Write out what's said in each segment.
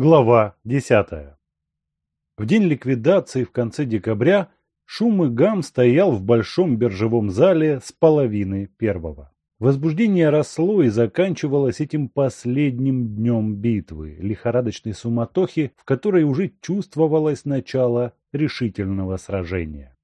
Глава 10. В день ликвидации в конце декабря шум и гам стоял в большом биржевом зале с половины первого. Возбуждение росло и заканчивалось этим последним днем битвы, лихорадочной суматохи, в которой уже чувствовалось начало решительного сражения.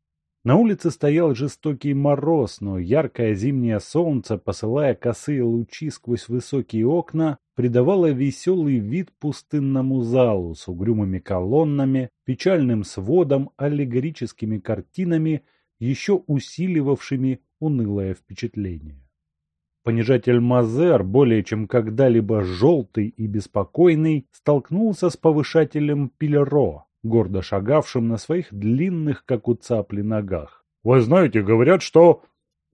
На улице стоял жестокий мороз, но яркое зимнее солнце, посылая косые лучи сквозь высокие окна, придавало веселый вид пустынному залу с угрюмыми колоннами, печальным сводом, аллегорическими картинами, еще усиливавшими унылое впечатление. Понижатель Мазер, более чем когда-либо желтый и беспокойный, столкнулся с повышателем Пилеро, гордо шагавшим на своих длинных, как у цапли, ногах. «Вы знаете, говорят, что...»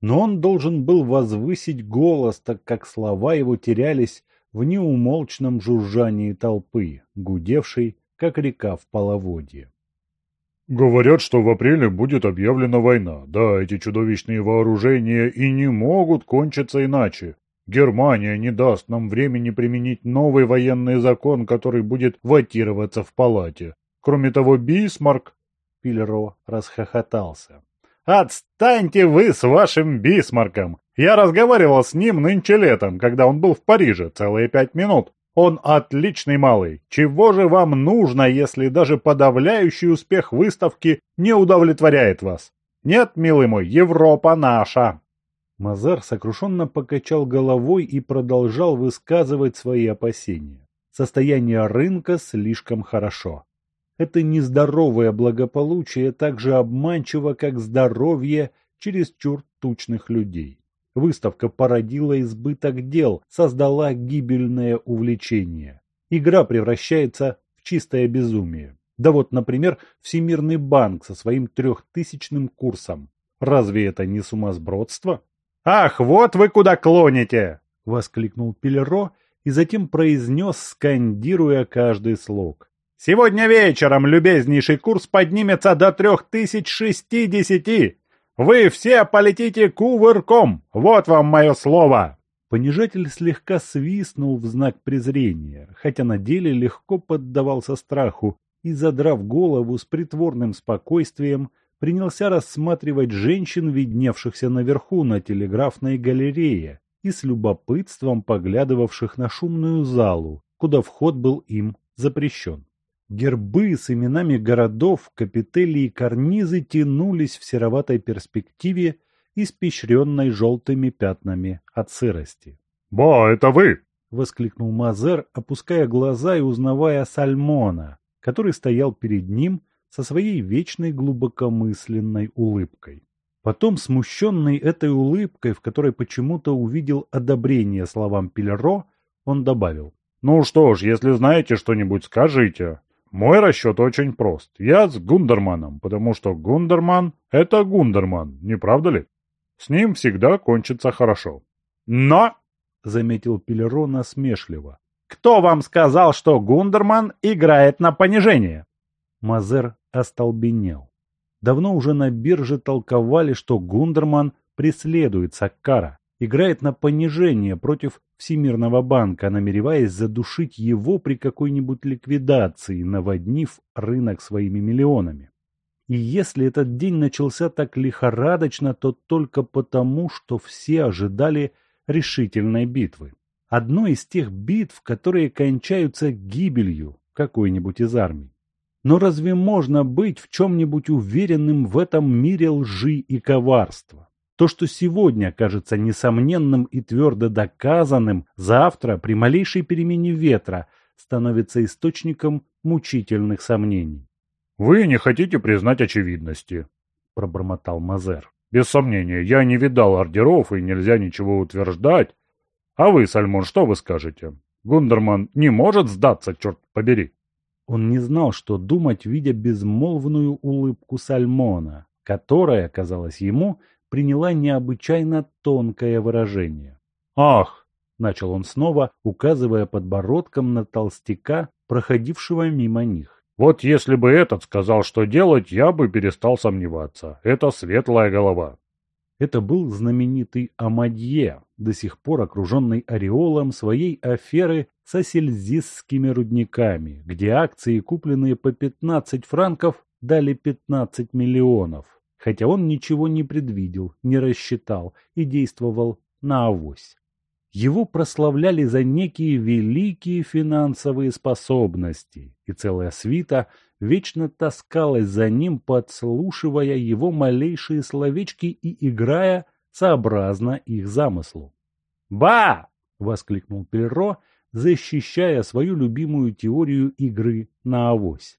Но он должен был возвысить голос, так как слова его терялись в неумолчном жужжании толпы, гудевшей, как река в половодье. Говорят, что в апреле будет объявлена война. Да, эти чудовищные вооружения и не могут кончиться иначе. Германия не даст нам времени применить новый военный закон, который будет ватироваться в палате. Кроме того, Бисмарк...» Пильро расхохотался. «Отстаньте вы с вашим Бисмарком! Я разговаривал с ним нынче летом, когда он был в Париже, целые пять минут. Он отличный малый. Чего же вам нужно, если даже подавляющий успех выставки не удовлетворяет вас? Нет, милый мой, Европа наша!» Мазар сокрушенно покачал головой и продолжал высказывать свои опасения. Состояние рынка слишком хорошо. Это нездоровое благополучие так же обманчиво, как здоровье чересчур тучных людей. Выставка породила избыток дел, создала гибельное увлечение. Игра превращается в чистое безумие. Да вот, например, Всемирный банк со своим трехтысячным курсом. Разве это не сумасбродство? «Ах, вот вы куда клоните!» — воскликнул Пелеро и затем произнес, скандируя каждый слог. Сегодня вечером любезнейший курс поднимется до трех тысяч шестидесяти. Вы все полетите кувырком. Вот вам мое слово. Понижатель слегка свистнул в знак презрения, хотя на деле легко поддавался страху и, задрав голову с притворным спокойствием, принялся рассматривать женщин, видневшихся наверху на телеграфной галерее, и с любопытством поглядывавших на шумную залу, куда вход был им запрещен. Гербы с именами городов, капители и карнизы тянулись в сероватой перспективе, испещренной желтыми пятнами от сырости. «Ба, это вы!» — воскликнул Мазер, опуская глаза и узнавая Сальмона, который стоял перед ним со своей вечной глубокомысленной улыбкой. Потом, смущенный этой улыбкой, в которой почему-то увидел одобрение словам Пелеро, он добавил. «Ну что ж, если знаете что-нибудь, скажите. Мой расчет очень прост. Я с Гундерманом, потому что Гундерман — это Гундерман, не правда ли? С ним всегда кончится хорошо. Но, — заметил Пелеро насмешливо, — кто вам сказал, что Гундерман играет на понижение? Мазер остолбенел. Давно уже на бирже толковали, что Гундерман преследует Саккара играет на понижение против Всемирного банка, намереваясь задушить его при какой-нибудь ликвидации, наводнив рынок своими миллионами. И если этот день начался так лихорадочно, то только потому, что все ожидали решительной битвы. Одной из тех битв, которые кончаются гибелью какой-нибудь из армий. Но разве можно быть в чем-нибудь уверенным в этом мире лжи и коварства? То, что сегодня кажется несомненным и твердо доказанным, завтра при малейшей перемене ветра становится источником мучительных сомнений. «Вы не хотите признать очевидности», — пробормотал Мазер. «Без сомнения, я не видал ордеров и нельзя ничего утверждать. А вы, Сальмон, что вы скажете? Гундерман не может сдаться, черт побери!» Он не знал, что думать, видя безмолвную улыбку Сальмона, которая, казалось ему, приняла необычайно тонкое выражение. «Ах!» — начал он снова, указывая подбородком на толстяка, проходившего мимо них. «Вот если бы этот сказал, что делать, я бы перестал сомневаться. Это светлая голова». Это был знаменитый Амадье, до сих пор окруженный ореолом своей аферы со сельзистскими рудниками, где акции, купленные по 15 франков, дали 15 миллионов, хотя он ничего не предвидел, не рассчитал и действовал на авось. Его прославляли за некие великие финансовые способности, и целая свита вечно таскалась за ним, подслушивая его малейшие словечки и играя сообразно их замыслу. «Ба!» — воскликнул Перро, защищая свою любимую теорию игры на авось.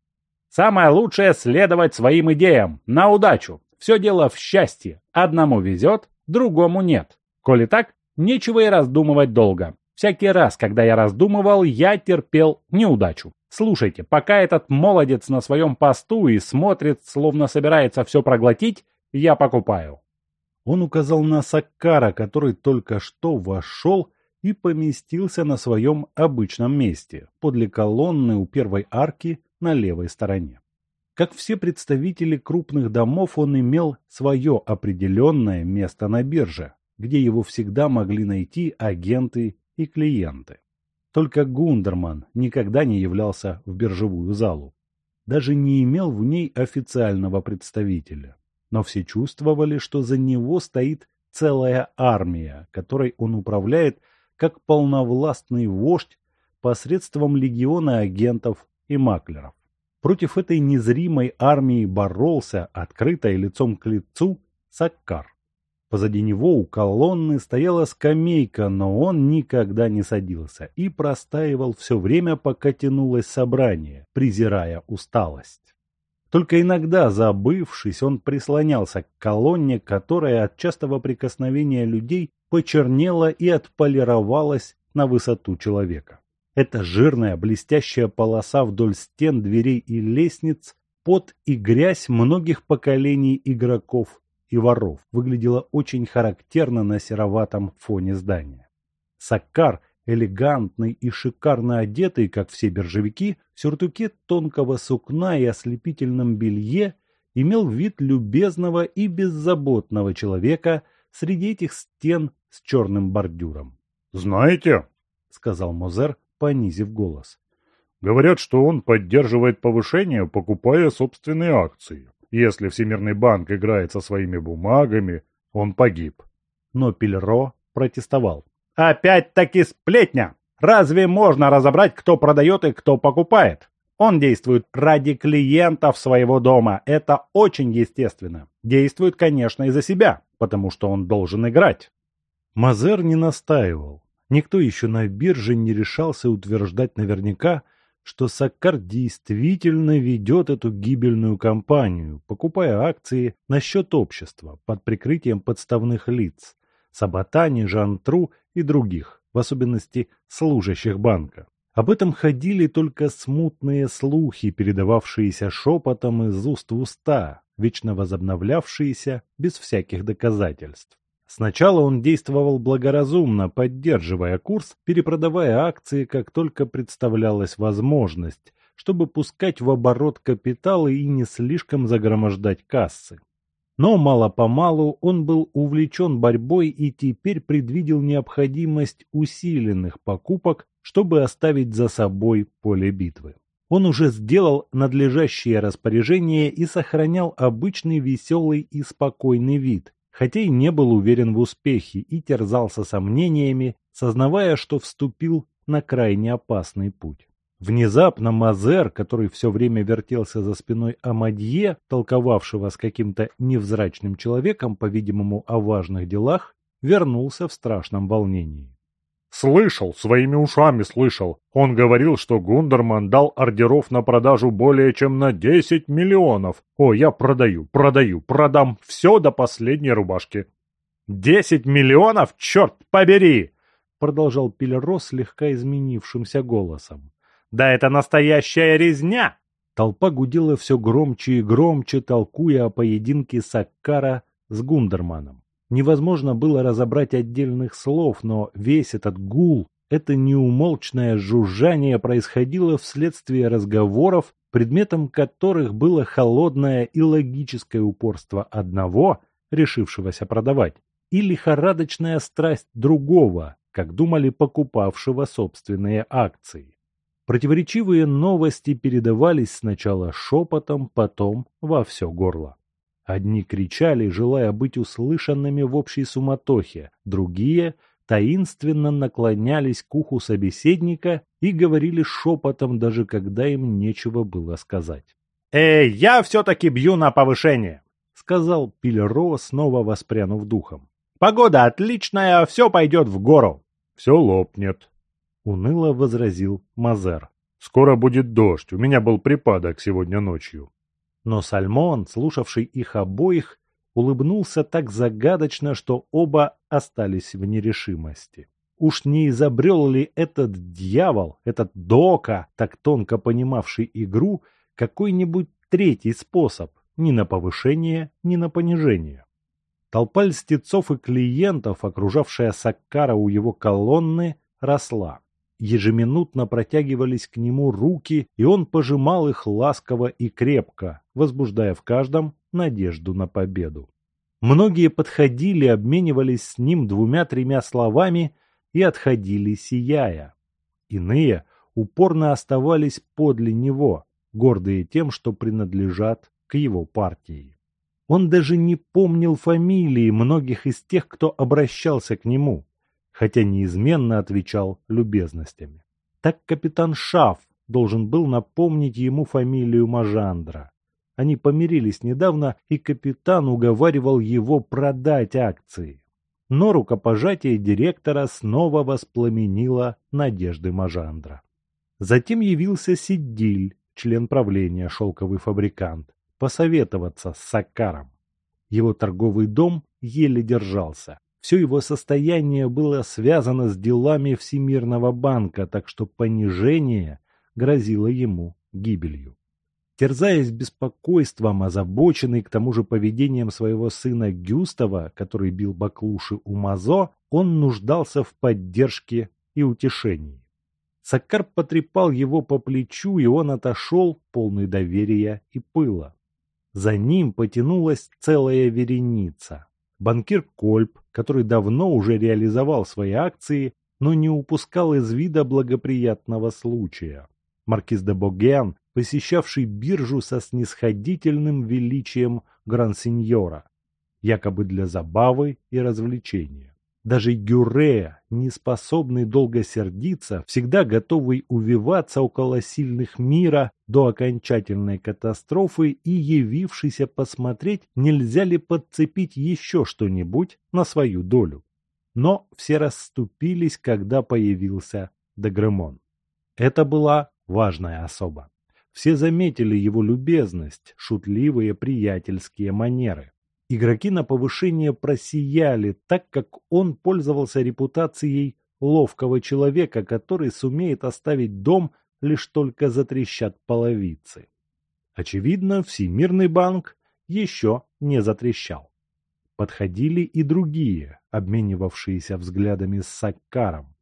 «Самое лучшее — следовать своим идеям, на удачу. Все дело в счастье. Одному везет, другому нет. Коли так, нечего и раздумывать долго. Всякий раз, когда я раздумывал, я терпел неудачу. Слушайте, пока этот молодец на своем посту и смотрит, словно собирается все проглотить, я покупаю. Он указал на Саккара, который только что вошел и поместился на своем обычном месте, подле колонны у первой арки на левой стороне. Как все представители крупных домов, он имел свое определенное место на бирже, где его всегда могли найти агенты и клиенты. Только Гундерман никогда не являлся в биржевую залу. Даже не имел в ней официального представителя но все чувствовали, что за него стоит целая армия, которой он управляет как полновластный вождь посредством легиона агентов и маклеров. Против этой незримой армии боролся, открыто и лицом к лицу, Саккар. Позади него у колонны стояла скамейка, но он никогда не садился и простаивал все время, пока тянулось собрание, презирая усталость. Только иногда, забывшись, он прислонялся к колонне, которая от частого прикосновения людей почернела и отполировалась на высоту человека. Эта жирная блестящая полоса вдоль стен, дверей и лестниц, пот и грязь многих поколений игроков и воров выглядела очень характерно на сероватом фоне здания. Саккар – элегантный и шикарно одетый, как все биржевики, в сюртуке тонкого сукна и ослепительном белье, имел вид любезного и беззаботного человека среди этих стен с черным бордюром. «Знаете», — сказал Мозер, понизив голос, — «говорят, что он поддерживает повышение, покупая собственные акции. Если Всемирный банк играет со своими бумагами, он погиб». Но Пельро протестовал. Опять-таки сплетня. Разве можно разобрать, кто продает и кто покупает? Он действует ради клиентов своего дома. Это очень естественно. Действует, конечно, и за себя, потому что он должен играть. Мазер не настаивал. Никто еще на бирже не решался утверждать наверняка, что Саккар действительно ведет эту гибельную кампанию, покупая акции на счет общества под прикрытием подставных лиц, Саботани, Жантру и других, в особенности служащих банка. Об этом ходили только смутные слухи, передававшиеся шепотом из уст в уста, вечно возобновлявшиеся без всяких доказательств. Сначала он действовал благоразумно, поддерживая курс, перепродавая акции, как только представлялась возможность, чтобы пускать в оборот капиталы и не слишком загромождать кассы. Но мало-помалу он был увлечен борьбой и теперь предвидел необходимость усиленных покупок, чтобы оставить за собой поле битвы. Он уже сделал надлежащее распоряжение и сохранял обычный веселый и спокойный вид, хотя и не был уверен в успехе и терзался сомнениями, сознавая, что вступил на крайне опасный путь. Внезапно Мазер, который все время вертелся за спиной Амадье, толковавшего с каким-то невзрачным человеком, по-видимому, о важных делах, вернулся в страшном волнении. «Слышал, своими ушами слышал. Он говорил, что Гундерман дал ордеров на продажу более чем на 10 миллионов. О, я продаю, продаю, продам все до последней рубашки». «Десять миллионов? Черт побери!» продолжал Пелеро слегка изменившимся голосом. Да это настоящая резня!» Толпа гудела все громче и громче, толкуя о поединке Саккара с Гундерманом. Невозможно было разобрать отдельных слов, но весь этот гул, это неумолчное жужжание происходило вследствие разговоров, предметом которых было холодное и логическое упорство одного, решившегося продавать, и лихорадочная страсть другого, как думали покупавшего собственные акции. Противоречивые новости передавались сначала шепотом, потом во все горло. Одни кричали, желая быть услышанными в общей суматохе, другие таинственно наклонялись к уху собеседника и говорили шепотом, даже когда им нечего было сказать. «Эй, я все-таки бью на повышение!» — сказал Пильро, снова воспрянув духом. «Погода отличная, все пойдет в гору!» «Все лопнет», — уныло возразил Мазер. «Скоро будет дождь, у меня был припадок сегодня ночью». Но Сальмон, слушавший их обоих, улыбнулся так загадочно, что оба остались в нерешимости. Уж не изобрел ли этот дьявол, этот Дока, так тонко понимавший игру, какой-нибудь третий способ, ни на повышение, ни на понижение. Толпа льстецов и клиентов, окружавшая Саккара у его колонны, росла. Ежеминутно протягивались к нему руки, и он пожимал их ласково и крепко, возбуждая в каждом надежду на победу. Многие подходили, обменивались с ним двумя-тремя словами и отходили сияя. Иные упорно оставались подле него, гордые тем, что принадлежат к его партии. Он даже не помнил фамилии многих из тех, кто обращался к нему, хотя неизменно отвечал любезностями. Так капитан Шаф должен был напомнить ему фамилию Мажандра. Они помирились недавно, и капитан уговаривал его продать акции. Но рукопожатие директора снова воспламенило надежды Мажандра. Затем явился Сиддиль, член правления «Шелковый фабрикант», посоветоваться с Сакаром. Его торговый дом еле держался. Все его состояние было связано с делами Всемирного банка, так что понижение грозило ему гибелью. Терзаясь беспокойством, озабоченный к тому же поведением своего сына Гюстава, который бил баклуши у Мазо, он нуждался в поддержке и утешении. Саккар потрепал его по плечу, и он отошел, полный доверия и пыла. За ним потянулась целая вереница. Банкир Кольп, который давно уже реализовал свои акции, но не упускал из вида благоприятного случая. Маркиз де Боген, посещавший биржу со снисходительным величием гран-сеньора, якобы для забавы и развлечения. Даже Гюрея, не способный долго сердиться, всегда готовый увиваться около сильных мира до окончательной катастрофы и явившийся посмотреть, нельзя ли подцепить еще что-нибудь на свою долю. Но все расступились, когда появился Дегремон. Это была важная особа. Все заметили его любезность, шутливые приятельские манеры. Игроки на повышение просияли, так как он пользовался репутацией ловкого человека, который сумеет оставить дом, лишь только затрещат половицы. Очевидно, Всемирный банк еще не затрещал. Подходили и другие, обменивавшиеся взглядами с Саккаром.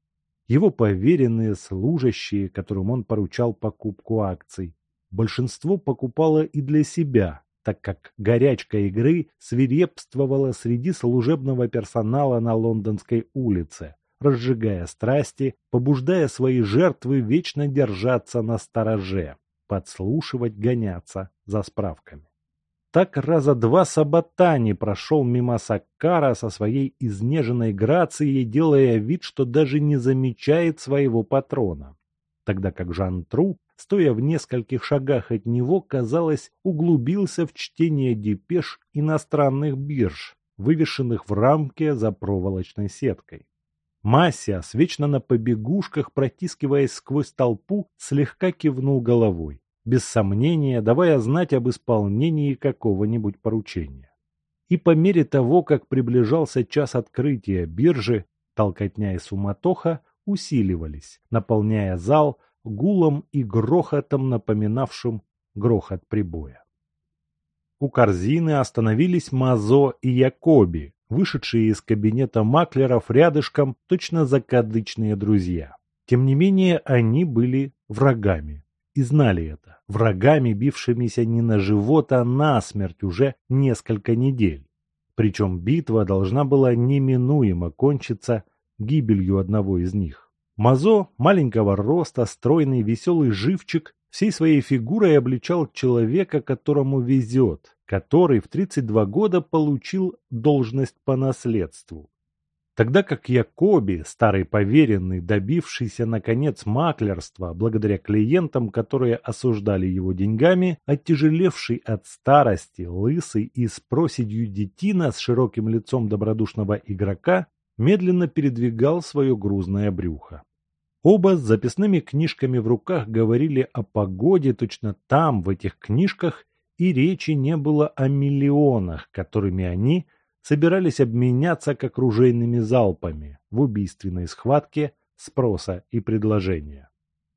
Его поверенные служащие, которым он поручал покупку акций. Большинство покупало и для себя, так как горячка игры свирепствовала среди служебного персонала на лондонской улице, разжигая страсти, побуждая свои жертвы вечно держаться на стороже, подслушивать, гоняться за справками. Так раза два Саботани прошел мимо Саккара со своей изнеженной грацией, делая вид, что даже не замечает своего патрона, тогда как Жан Тру стоя в нескольких шагах от него, казалось, углубился в чтение депеш иностранных бирж, вывешенных в рамке за проволочной сеткой. Масиас, вечно на побегушках, протискиваясь сквозь толпу, слегка кивнул головой, без сомнения давая знать об исполнении какого-нибудь поручения. И по мере того, как приближался час открытия биржи, толкотня и суматоха усиливались, наполняя зал гулом и грохотом, напоминавшим грохот прибоя. У корзины остановились Мазо и Якоби, вышедшие из кабинета маклеров рядышком, точно закадычные друзья. Тем не менее, они были врагами. И знали это. Врагами, бившимися не на живот, а на смерть уже несколько недель. Причем битва должна была неминуемо кончиться гибелью одного из них. Мазо, маленького роста, стройный, веселый живчик, всей своей фигурой обличал человека, которому везет, который в 32 года получил должность по наследству. Тогда как Якоби, старый поверенный, добившийся наконец маклерства благодаря клиентам, которые осуждали его деньгами, оттяжелевший от старости, лысый и с проседью детина с широким лицом добродушного игрока, медленно передвигал свое грузное брюхо. Оба с записными книжками в руках говорили о погоде точно там, в этих книжках, и речи не было о миллионах, которыми они – собирались обменяться как ружейными залпами в убийственной схватке спроса и предложения.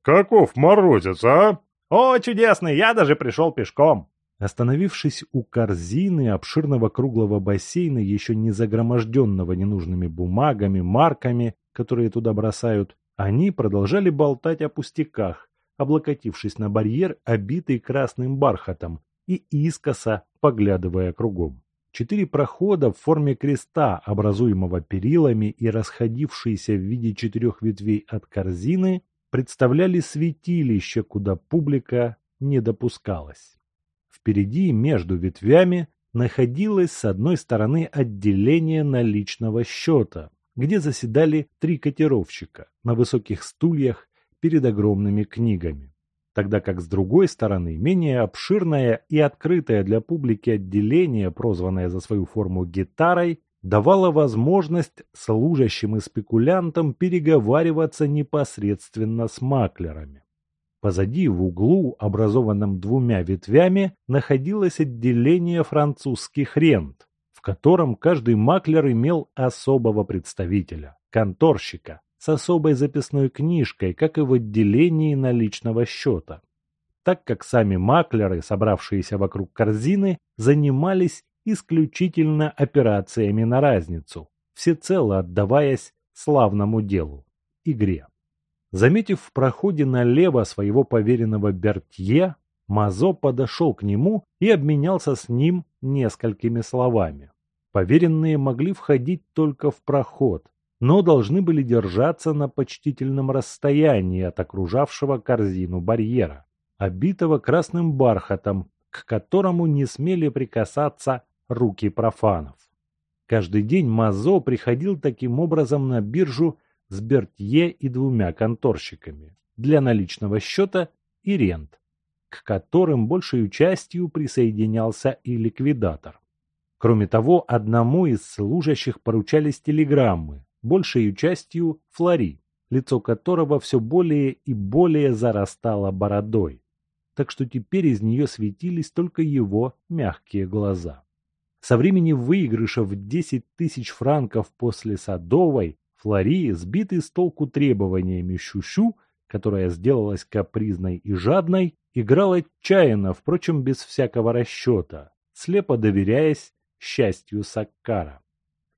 «Каков морозец, а?» «О, чудесный! Я даже пришел пешком!» Остановившись у корзины обширного круглого бассейна, еще не загроможденного ненужными бумагами, марками, которые туда бросают, они продолжали болтать о пустяках, облокотившись на барьер, обитый красным бархатом, и искоса поглядывая кругом. Четыре прохода в форме креста, образуемого перилами и расходившиеся в виде четырех ветвей от корзины, представляли святилище, куда публика не допускалась. Впереди, между ветвями, находилось с одной стороны отделение наличного счета, где заседали три котировщика на высоких стульях перед огромными книгами тогда как с другой стороны менее обширное и открытое для публики отделение, прозванное за свою форму гитарой, давало возможность служащим и спекулянтам переговариваться непосредственно с маклерами. Позади в углу, образованном двумя ветвями, находилось отделение французских рент, котором каждый маклер имел особого представителя – конторщика, с особой записной книжкой, как и в отделении наличного счета. Так как сами маклеры, собравшиеся вокруг корзины, занимались исключительно операциями на разницу, всецело отдаваясь славному делу – игре. Заметив в проходе налево своего поверенного Бертье, Мазо подошел к нему и обменялся с ним несколькими словами. Поверенные могли входить только в проход, но должны были держаться на почтительном расстоянии от окружавшего корзину барьера, обитого красным бархатом, к которому не смели прикасаться руки профанов. Каждый день Мазо приходил таким образом на биржу с Бертье и двумя конторщиками для наличного счета и рент, к которым большей частью присоединялся и ликвидатор. Кроме того, одному из служащих поручались телеграммы, большей частью Флори, лицо которого все более и более зарастало бородой, так что теперь из нее светились только его мягкие глаза. Со времени выигрыша в 10 тысяч франков после Садовой, Флори, сбитый с толку требованиями Щущу, которая сделалась капризной и жадной, играл отчаянно, впрочем, без всякого расчета, слепо доверяясь счастью Саккара.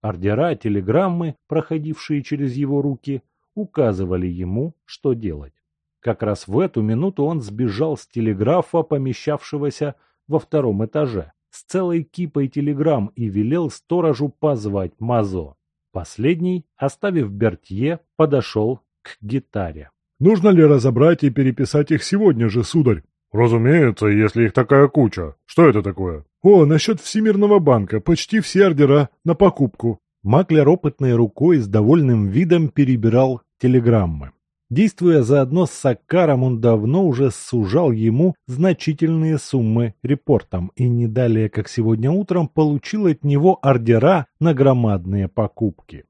Ордера, телеграммы, проходившие через его руки, указывали ему, что делать. Как раз в эту минуту он сбежал с телеграфа, помещавшегося во втором этаже, с целой кипой телеграмм и велел сторожу позвать Мазо. Последний, оставив Бертье, подошел к гитаре. «Нужно ли разобрать и переписать их сегодня же, сударь?» «Разумеется, если их такая куча. Что это такое?» «О, насчет Всемирного банка. Почти все ордера на покупку». Маклер опытной рукой с довольным видом перебирал телеграммы. Действуя заодно с Саккаром, он давно уже сужал ему значительные суммы репортом и не далее, как сегодня утром, получил от него ордера на громадные покупки.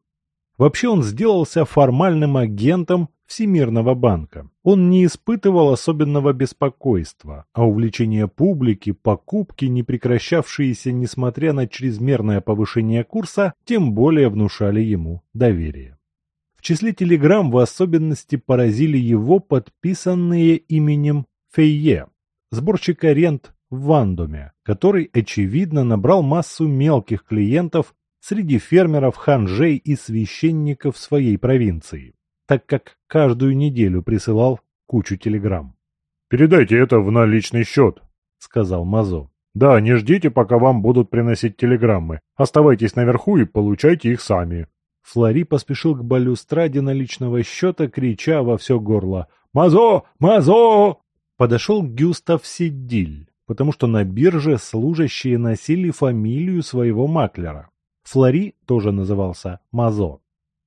Вообще он сделался формальным агентом Всемирного банка. Он не испытывал особенного беспокойства, а увлечение публики, покупки, не прекращавшиеся несмотря на чрезмерное повышение курса, тем более внушали ему доверие. В числе телеграмм в особенности поразили его подписанные именем Фейе, сборщика рент в Вандоме, который, очевидно, набрал массу мелких клиентов среди фермеров, ханжей и священников своей провинции так как каждую неделю присылал кучу телеграмм. «Передайте это в наличный счет», — сказал Мазо. Да, не ждите, пока вам будут приносить телеграммы. Оставайтесь наверху и получайте их сами. Флори поспешил к балюстраде наличного счета, крича во все горло «Мазо! Мазо!» Подошел Гюстав Сидиль, потому что на бирже служащие носили фамилию своего маклера. Флори тоже назывался Мазо.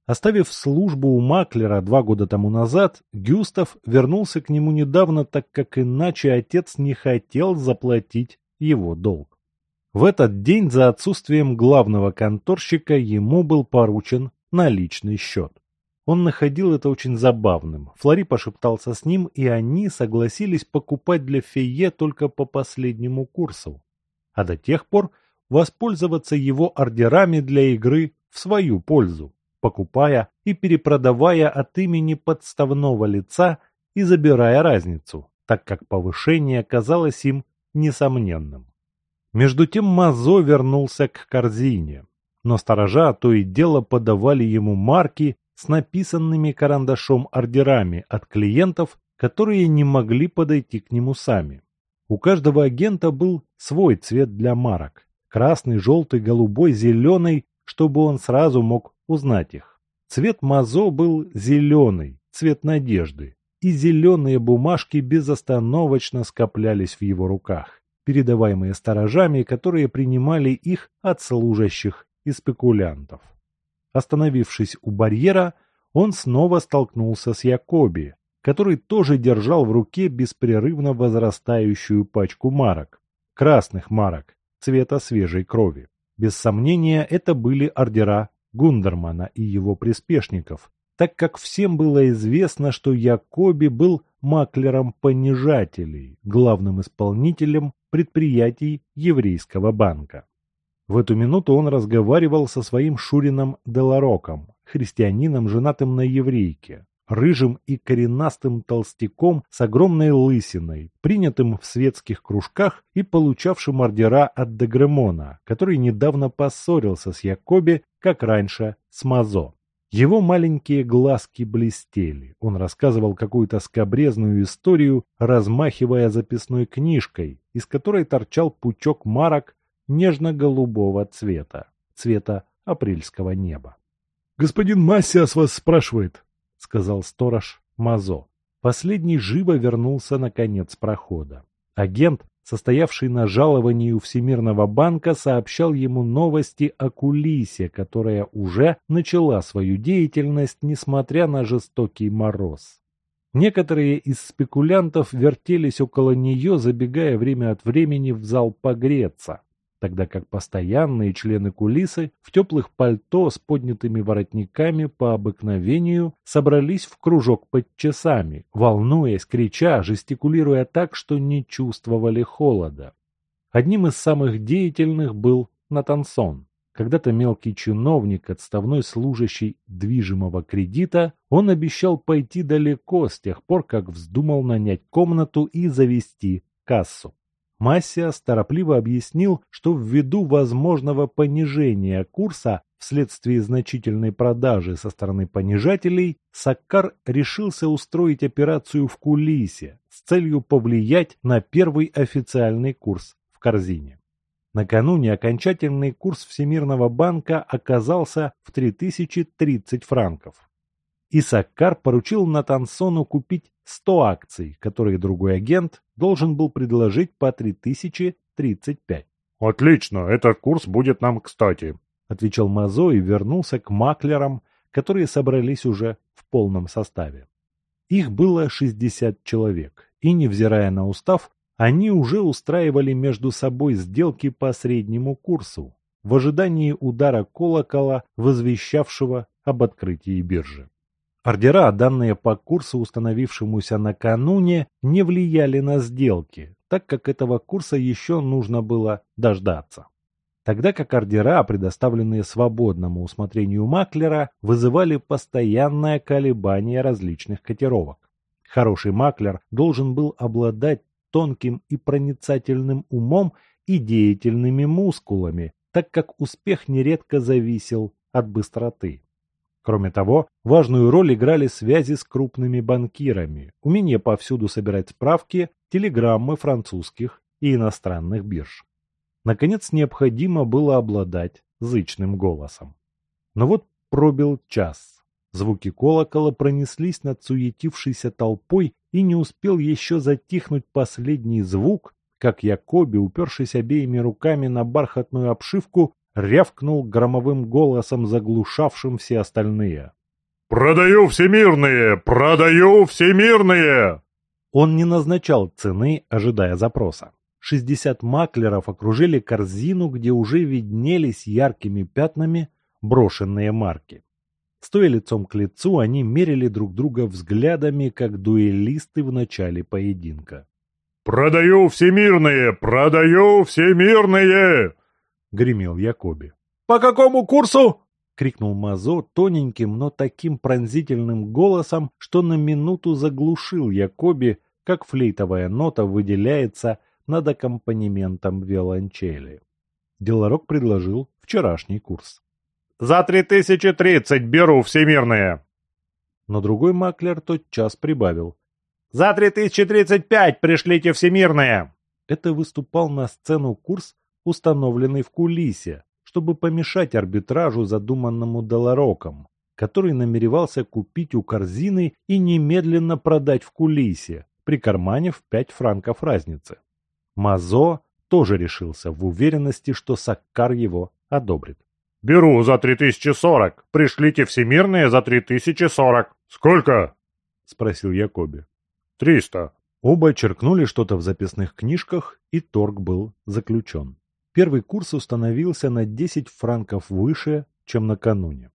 Оставив службу у маклера два года тому назад, Гюстав вернулся к нему недавно, так как иначе отец не хотел заплатить его долг. В этот день за отсутствием главного конторщика ему был поручен наличный счет. Он находил это очень забавным. Флори пошептался с ним, и они согласились покупать для Фейе только по последнему курсу. А до тех пор воспользоваться его ордерами для игры в свою пользу покупая и перепродавая от имени подставного лица и забирая разницу, так как повышение казалось им несомненным. Между тем Мазо вернулся к корзине, но сторожа то и дело подавали ему марки с написанными карандашом ордерами от клиентов, которые не могли подойти к нему сами. У каждого агента был свой цвет для марок – красный, желтый, голубой, зеленый, чтобы он сразу мог узнать их. Цвет мазо был зеленый, цвет надежды, и зеленые бумажки безостановочно скоплялись в его руках, передаваемые сторожами, которые принимали их от служащих и спекулянтов. Остановившись у барьера, он снова столкнулся с Якоби, который тоже держал в руке беспрерывно возрастающую пачку марок, красных марок, цвета свежей крови. Без сомнения, это были ордера Гундермана и его приспешников, так как всем было известно, что Якоби был маклером понижателей, главным исполнителем предприятий еврейского банка. В эту минуту он разговаривал со своим Шурином Делароком, христианином, женатым на еврейке, рыжим и коренастым толстяком с огромной лысиной, принятым в светских кружках и получавшим ордера от Дегремона, который недавно поссорился с Якоби, как раньше, с Мазо. Его маленькие глазки блестели. Он рассказывал какую-то скобрезную историю, размахивая записной книжкой, из которой торчал пучок марок нежно-голубого цвета, цвета апрельского неба. «Господин Массиас вас спрашивает», — сказал сторож Мазо. Последний живо вернулся на конец прохода. Агент, состоявший на жаловании у Всемирного банка, сообщал ему новости о кулисе, которая уже начала свою деятельность, несмотря на жестокий мороз. Некоторые из спекулянтов вертелись около нее, забегая время от времени в зал погреться тогда как постоянные члены кулисы в теплых пальто с поднятыми воротниками по обыкновению собрались в кружок под часами, волнуясь, крича, жестикулируя так, что не чувствовали холода. Одним из самых деятельных был Натансон. Когда-то мелкий чиновник, отставной служащий движимого кредита, он обещал пойти далеко с тех пор, как вздумал нанять комнату и завести кассу. Массиас торопливо объяснил, что ввиду возможного понижения курса вследствие значительной продажи со стороны понижателей, Саккар решился устроить операцию в кулисе с целью повлиять на первый официальный курс в корзине. Накануне окончательный курс Всемирного банка оказался в 3030 франков. И Саккар поручил Натансону купить 100 акций, которые другой агент должен был предложить по 3035. «Отлично, этот курс будет нам кстати», — отвечал Мазо и вернулся к маклерам, которые собрались уже в полном составе. Их было 60 человек, и, невзирая на устав, они уже устраивали между собой сделки по среднему курсу, в ожидании удара колокола, возвещавшего об открытии биржи. Ордера, данные по курсу, установившемуся накануне, не влияли на сделки, так как этого курса еще нужно было дождаться. Тогда как ордера, предоставленные свободному усмотрению маклера, вызывали постоянное колебание различных котировок. Хороший маклер должен был обладать тонким и проницательным умом и деятельными мускулами, так как успех нередко зависел от быстроты. Кроме того, важную роль играли связи с крупными банкирами, умение повсюду собирать справки, телеграммы французских и иностранных бирж. Наконец, необходимо было обладать зычным голосом. Но вот пробил час. Звуки колокола пронеслись над суетившейся толпой, и не успел еще затихнуть последний звук, как Якоби, упершись обеими руками на бархатную обшивку, рявкнул громовым голосом, заглушавшим все остальные. «Продаю всемирные! Продаю всемирные!» Он не назначал цены, ожидая запроса. Шестьдесят маклеров окружили корзину, где уже виднелись яркими пятнами брошенные марки. Стоя лицом к лицу, они мерили друг друга взглядами, как дуэлисты в начале поединка. «Продаю всемирные! Продаю всемирные!» — гремел Якоби. «По какому курсу?» — крикнул Мазо тоненьким, но таким пронзительным голосом, что на минуту заглушил Якоби, как флейтовая нота выделяется над аккомпанементом виолончели. Делорок предложил вчерашний курс. «За три тысячи тридцать беру всемирные!» Но другой маклер тотчас прибавил. «За три тысячи тридцать пять пришлите всемирные!» Это выступал на сцену курс, установленный в кулисе, чтобы помешать арбитражу, задуманному Долороком, который намеревался купить у корзины и немедленно продать в кулисе, прикарманив пять франков разницы. Мазо тоже решился в уверенности, что Саккар его одобрит. «Беру за три тысячи сорок. Пришлите всемирные за три тысячи сорок». «Сколько?» — спросил Якоби. «Триста». Оба черкнули что-то в записных книжках, и торг был заключен. Первый курс установился на 10 франков выше, чем накануне.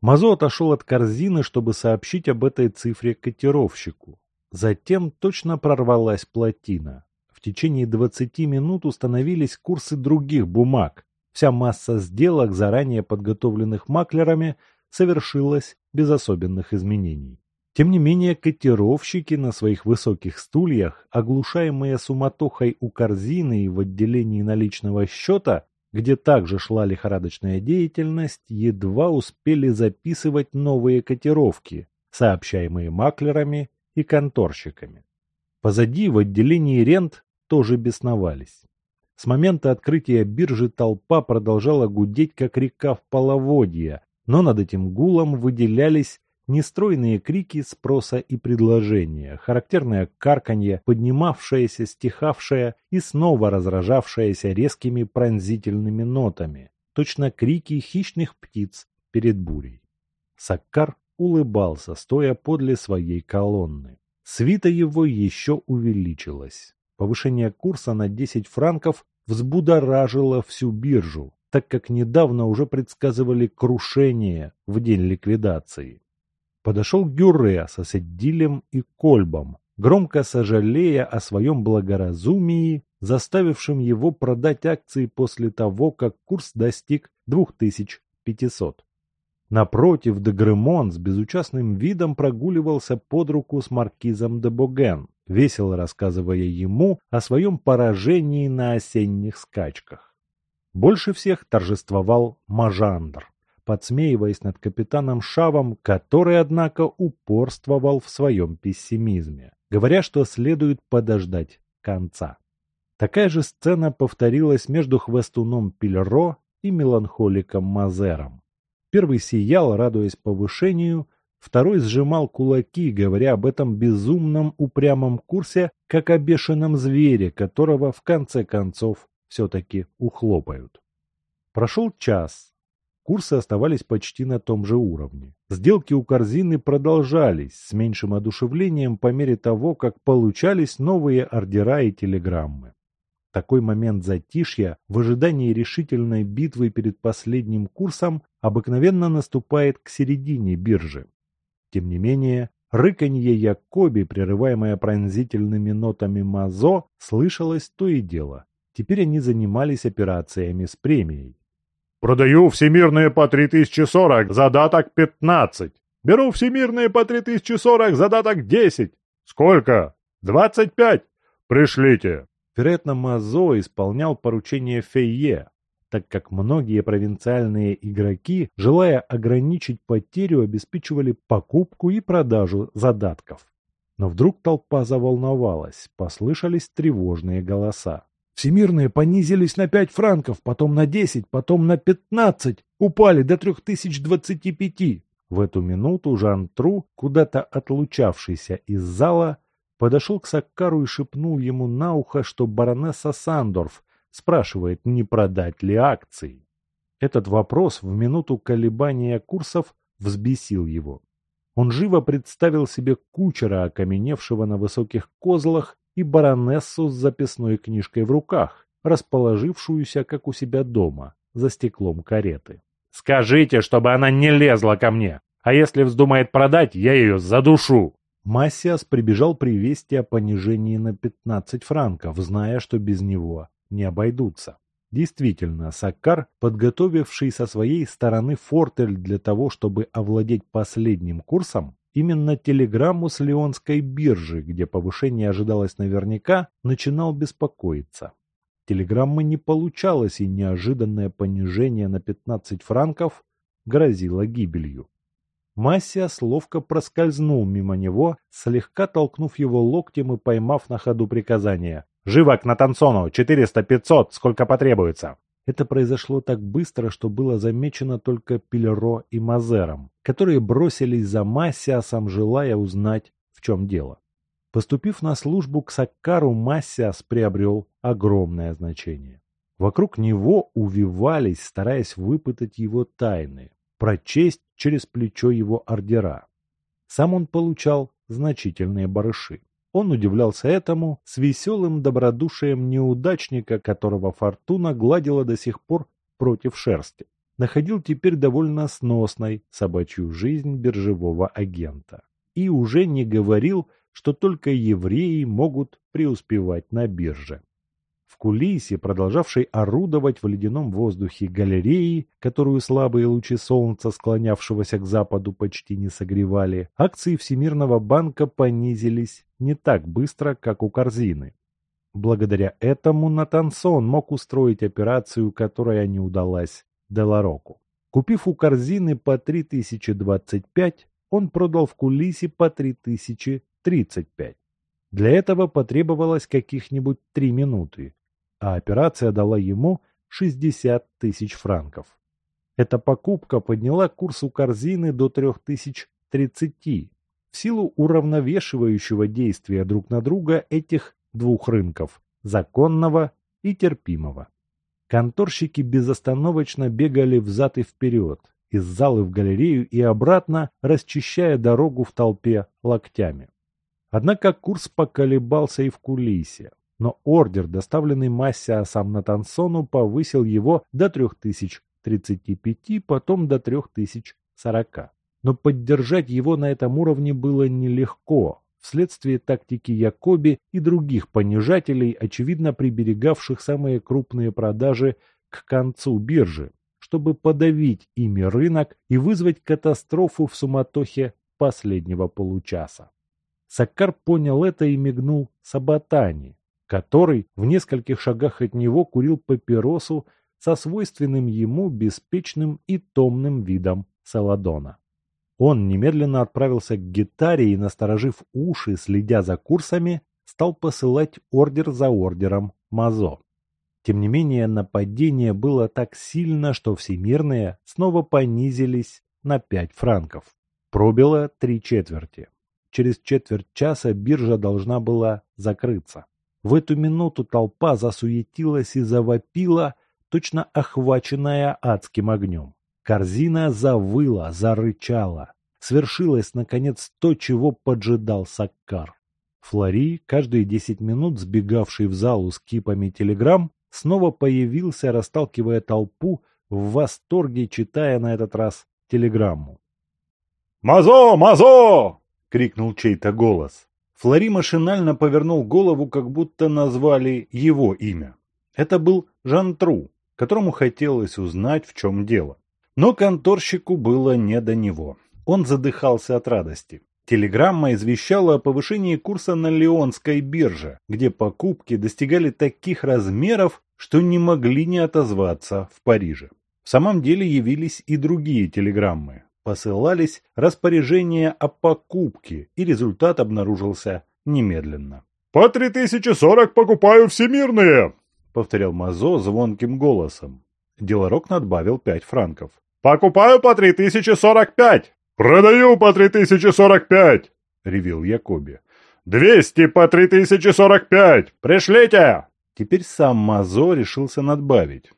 Мазо отошел от корзины, чтобы сообщить об этой цифре котировщику. Затем точно прорвалась плотина. В течение 20 минут установились курсы других бумаг, Вся масса сделок, заранее подготовленных маклерами, совершилась без особенных изменений. Тем не менее, котировщики на своих высоких стульях, оглушаемые суматохой у корзины и в отделении наличного счета, где также шла лихорадочная деятельность, едва успели записывать новые котировки, сообщаемые маклерами и конторщиками. Позади в отделении рент тоже бесновались. С момента открытия биржи толпа продолжала гудеть, как река в половодье, но над этим гулом выделялись нестройные крики спроса и предложения, характерное карканье, поднимавшееся, стихавшее и снова разражавшееся резкими пронзительными нотами, точно крики хищных птиц перед бурей. Саккар улыбался, стоя подле своей колонны. Свита его еще увеличилась. Повышение курса на 10 франков взбудоражило всю биржу, так как недавно уже предсказывали крушение в день ликвидации. Подошел Гюре со Седдилем и Кольбом, громко сожалея о своем благоразумии, заставившем его продать акции после того, как курс достиг 2500. Напротив, Дегремон с безучастным видом прогуливался под руку с маркизом де Боген, весело рассказывая ему о своем поражении на осенних скачках. Больше всех торжествовал Мажандр, подсмеиваясь над капитаном Шавом, который, однако, упорствовал в своем пессимизме, говоря, что следует подождать конца. Такая же сцена повторилась между хвостуном Пильро и меланхоликом Мазером. Первый сиял, радуясь повышению, Второй сжимал кулаки, говоря об этом безумном упрямом курсе, как о бешеном звере, которого в конце концов все-таки ухлопают. Прошел час. Курсы оставались почти на том же уровне. Сделки у корзины продолжались с меньшим одушевлением по мере того, как получались новые ордера и телеграммы. Такой момент затишья в ожидании решительной битвы перед последним курсом обыкновенно наступает к середине биржи. Тем не менее, рыканье Якоби, прерываемое пронзительными нотами Мазо, слышалось то и дело. Теперь они занимались операциями с премией. «Продаю всемирные по 3040, задаток 15. Беру всемирные по 3040, задаток 10. Сколько? 25. Пришлите». Вероятно, Мазо исполнял поручение Фейе, так как многие провинциальные игроки, желая ограничить потерю, обеспечивали покупку и продажу задатков. Но вдруг толпа заволновалась, послышались тревожные голоса. Всемирные понизились на 5 франков, потом на 10, потом на 15, упали до 3025. В эту минуту Жан Тру, куда-то отлучавшийся из зала, подошел к Саккару и шепнул ему на ухо, что баронесса Сандорф спрашивает, не продать ли акции. Этот вопрос в минуту колебания курсов взбесил его. Он живо представил себе кучера, окаменевшего на высоких козлах, и баронессу с записной книжкой в руках, расположившуюся, как у себя дома, за стеклом кареты. «Скажите, чтобы она не лезла ко мне, а если вздумает продать, я ее задушу!» Массиас прибежал при вести о понижении на 15 франков, зная, что без него не обойдутся. Действительно, Саккар, подготовивший со своей стороны фортель для того, чтобы овладеть последним курсом, именно телеграмму с Леонской биржи, где повышение ожидалось наверняка, начинал беспокоиться. Телеграммы не получалось, и неожиданное понижение на 15 франков грозило гибелью. Массиас ловко проскользнул мимо него, слегка толкнув его локтем и поймав на ходу приказание. «Живо к Натансону! Четыреста-пятьсот! Сколько потребуется!» Это произошло так быстро, что было замечено только Пелеро и Мазером, которые бросились за Массиасом, желая узнать, в чем дело. Поступив на службу к Саккару, Массиас приобрел огромное значение. Вокруг него увивались, стараясь выпытать его тайны, прочесть через плечо его ордера. Сам он получал значительные барыши. Он удивлялся этому с веселым добродушием неудачника, которого фортуна гладила до сих пор против шерсти. Находил теперь довольно сносной собачью жизнь биржевого агента. И уже не говорил, что только евреи могут преуспевать на бирже. В кулисе, продолжавшей орудовать в ледяном воздухе галереи, которую слабые лучи солнца, склонявшегося к западу, почти не согревали, акции Всемирного банка понизились не так быстро, как у корзины. Благодаря этому Натансон мог устроить операцию, которая не удалась Делароку. Купив у корзины по 3025, он продал в кулисе по 3035. Для этого потребовалось каких-нибудь три минуты, а операция дала ему 60 тысяч франков. Эта покупка подняла курс у корзины до 3030 в силу уравновешивающего действия друг на друга этих двух рынков – законного и терпимого. Конторщики безостановочно бегали взад и вперед, из залы в галерею и обратно, расчищая дорогу в толпе локтями. Однако курс поколебался и в кулисе но ордер, доставленный Массиасом на Тансону, повысил его до 3035, потом до 3040. Но поддержать его на этом уровне было нелегко, вследствие тактики Якоби и других понижателей, очевидно приберегавших самые крупные продажи к концу биржи, чтобы подавить ими рынок и вызвать катастрофу в суматохе последнего получаса. Саккар понял это и мигнул Саботани, который в нескольких шагах от него курил папиросу со свойственным ему беспечным и томным видом Саладона. Он немедленно отправился к гитаре и, насторожив уши, следя за курсами, стал посылать ордер за ордером Мазо. Тем не менее, нападение было так сильно, что всемирные снова понизились на 5 франков. Пробило три четверти. Через четверть часа биржа должна была закрыться. В эту минуту толпа засуетилась и завопила, точно охваченная адским огнем. Корзина завыла, зарычала. Свершилось, наконец, то, чего поджидал Саккар. Флори, каждые десять минут сбегавший в залу с кипами телеграмм, снова появился, расталкивая толпу, в восторге читая на этот раз телеграмму. «Мазо! Мазо!» — крикнул чей-то голос. Флори машинально повернул голову, как будто назвали его имя. Это был Жан Тру, которому хотелось узнать, в чем дело. Но конторщику было не до него. Он задыхался от радости. Телеграмма извещала о повышении курса на Леонской бирже, где покупки достигали таких размеров, что не могли не отозваться в Париже. В самом деле явились и другие телеграммы посылались распоряжения о покупке, и результат обнаружился немедленно. «По три тысячи сорок покупаю всемирные!» повторял Мазо звонким голосом. Делорок надбавил пять франков. «Покупаю по три тысячи сорок пять!» «Продаю по три тысячи сорок пять!» — ревел Якоби. «Двести по три тысячи сорок пять! Пришлите!» Теперь сам Мазо решился надбавить.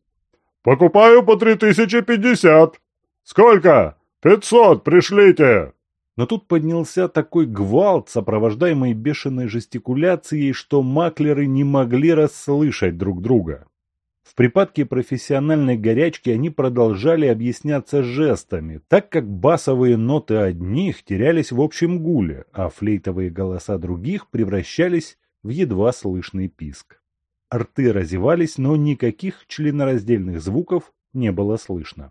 «Покупаю по три тысячи пятьдесят! Сколько? Пятьсот пришлите!» Но тут поднялся такой гвалт, сопровождаемый бешеной жестикуляцией, что маклеры не могли расслышать друг друга. В припадке профессиональной горячки они продолжали объясняться жестами, так как басовые ноты одних терялись в общем гуле, а флейтовые голоса других превращались в едва слышный писк. Рты разевались, но никаких членораздельных звуков не было слышно.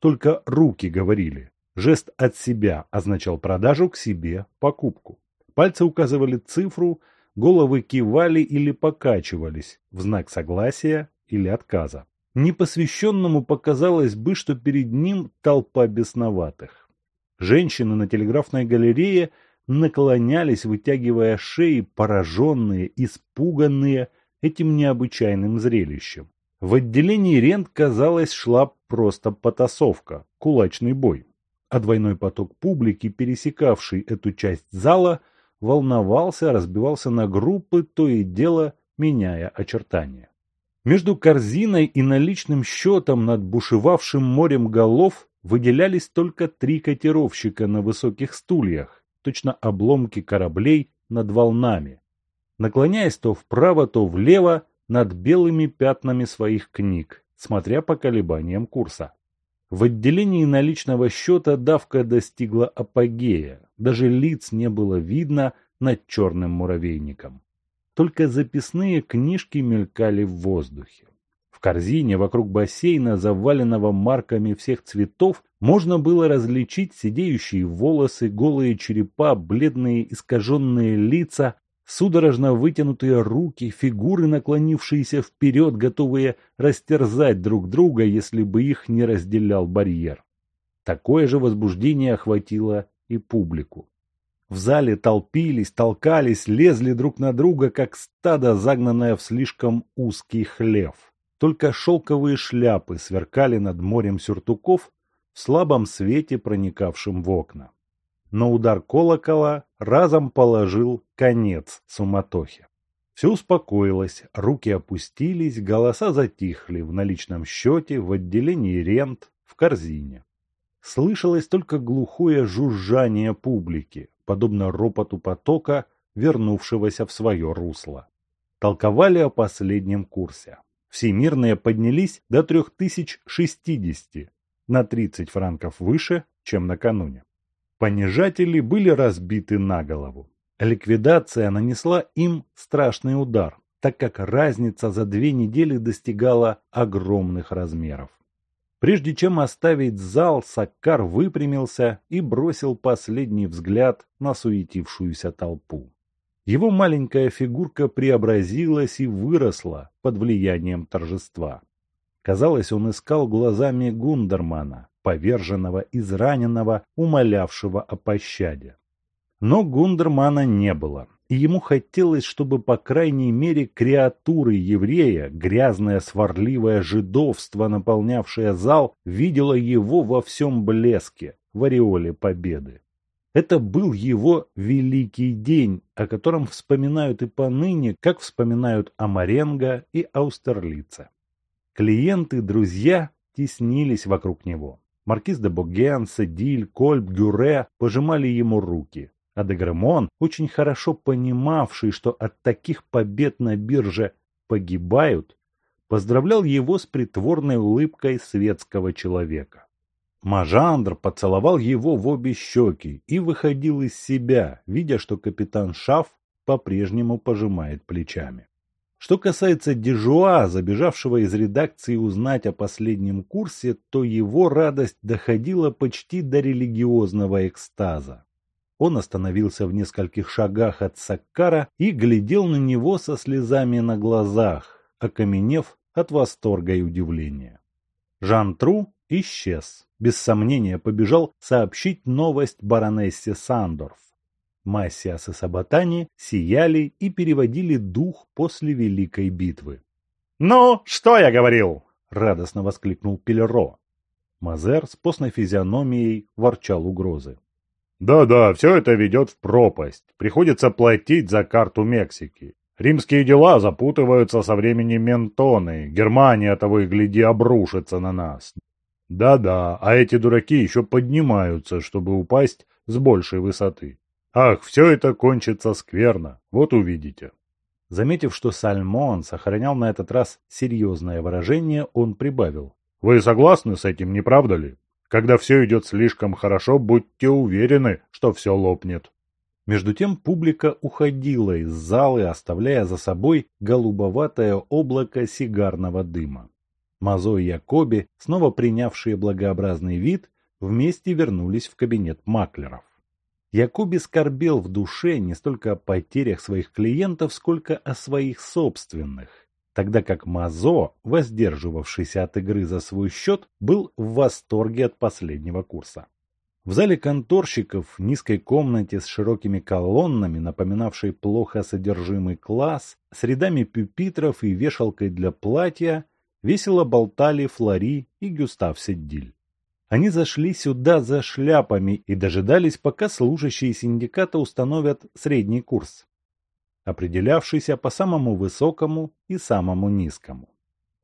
Только руки говорили. Жест от себя означал продажу к себе, покупку. Пальцы указывали цифру, головы кивали или покачивались в знак согласия или отказа. Непосвященному показалось бы, что перед ним толпа бесноватых. Женщины на телеграфной галерее наклонялись, вытягивая шеи, пораженные, испуганные этим необычайным зрелищем. В отделении рент, казалось, шла просто потасовка, кулачный бой а двойной поток публики, пересекавший эту часть зала, волновался, разбивался на группы, то и дело меняя очертания. Между корзиной и наличным счетом над бушевавшим морем голов выделялись только три котировщика на высоких стульях, точно обломки кораблей над волнами, наклоняясь то вправо, то влево над белыми пятнами своих книг, смотря по колебаниям курса. В отделении наличного счета давка достигла апогея, даже лиц не было видно над черным муравейником. Только записные книжки мелькали в воздухе. В корзине вокруг бассейна, заваленного марками всех цветов, можно было различить сидеющие волосы, голые черепа, бледные искаженные лица, Судорожно вытянутые руки, фигуры, наклонившиеся вперед, готовые растерзать друг друга, если бы их не разделял барьер. Такое же возбуждение охватило и публику. В зале толпились, толкались, лезли друг на друга, как стадо, загнанное в слишком узкий хлев. Только шелковые шляпы сверкали над морем сюртуков в слабом свете, проникавшем в окна но удар колокола разом положил конец суматохе. Все успокоилось, руки опустились, голоса затихли в наличном счете, в отделении рент, в корзине. Слышалось только глухое жужжание публики, подобно ропоту потока, вернувшегося в свое русло. Толковали о последнем курсе. Всемирные поднялись до 3060, на 30 франков выше, чем накануне. Понижатели были разбиты на голову. Ликвидация нанесла им страшный удар, так как разница за две недели достигала огромных размеров. Прежде чем оставить зал, Саккар выпрямился и бросил последний взгляд на суетившуюся толпу. Его маленькая фигурка преобразилась и выросла под влиянием торжества. Казалось, он искал глазами Гундермана, поверженного, израненного, умолявшего о пощаде. Но Гундермана не было, и ему хотелось, чтобы по крайней мере креатуры еврея, грязное сварливое жидовство, наполнявшее зал, видела его во всем блеске, в ореоле победы. Это был его великий день, о котором вспоминают и поныне, как вспоминают о Маренго и Аустерлице. Клиенты, друзья теснились вокруг него. Маркиз де Боген, Седиль, Кольб, Гюре пожимали ему руки. А Дегремон, очень хорошо понимавший, что от таких побед на бирже погибают, поздравлял его с притворной улыбкой светского человека. Мажандр поцеловал его в обе щеки и выходил из себя, видя, что капитан Шаф по-прежнему пожимает плечами. Что касается Дежуа, забежавшего из редакции узнать о последнем курсе, то его радость доходила почти до религиозного экстаза. Он остановился в нескольких шагах от Саккара и глядел на него со слезами на глазах, окаменев от восторга и удивления. Жан Тру исчез. Без сомнения побежал сообщить новость баронессе Сандорф. Массиас и Саботани сияли и переводили дух после Великой битвы. «Ну, что я говорил?» — радостно воскликнул Пелеро. Мазер с постной физиономией ворчал угрозы. «Да-да, все это ведет в пропасть. Приходится платить за карту Мексики. Римские дела запутываются со времени Ментоны. Германия, того и гляди, обрушится на нас. Да-да, а эти дураки еще поднимаются, чтобы упасть с большей высоты. Ах, все это кончится скверно, вот увидите». Заметив, что Сальмон сохранял на этот раз серьезное выражение, он прибавил. «Вы согласны с этим, не правда ли? Когда все идет слишком хорошо, будьте уверены, что все лопнет». Между тем публика уходила из залы, оставляя за собой голубоватое облако сигарного дыма. Мазо и Якоби, снова принявшие благообразный вид, вместе вернулись в кабинет маклеров. Якоби скорбел в душе не столько о потерях своих клиентов, сколько о своих собственных, тогда как Мазо, воздерживавшийся от игры за свой счет, был в восторге от последнего курса. В зале конторщиков, низкой комнате с широкими колоннами, напоминавшей плохо содержимый класс, с рядами пюпитров и вешалкой для платья, весело болтали Флори и Гюстав Седдиль. Они зашли сюда за шляпами и дожидались, пока служащие синдиката установят средний курс, определявшийся по самому высокому и самому низкому.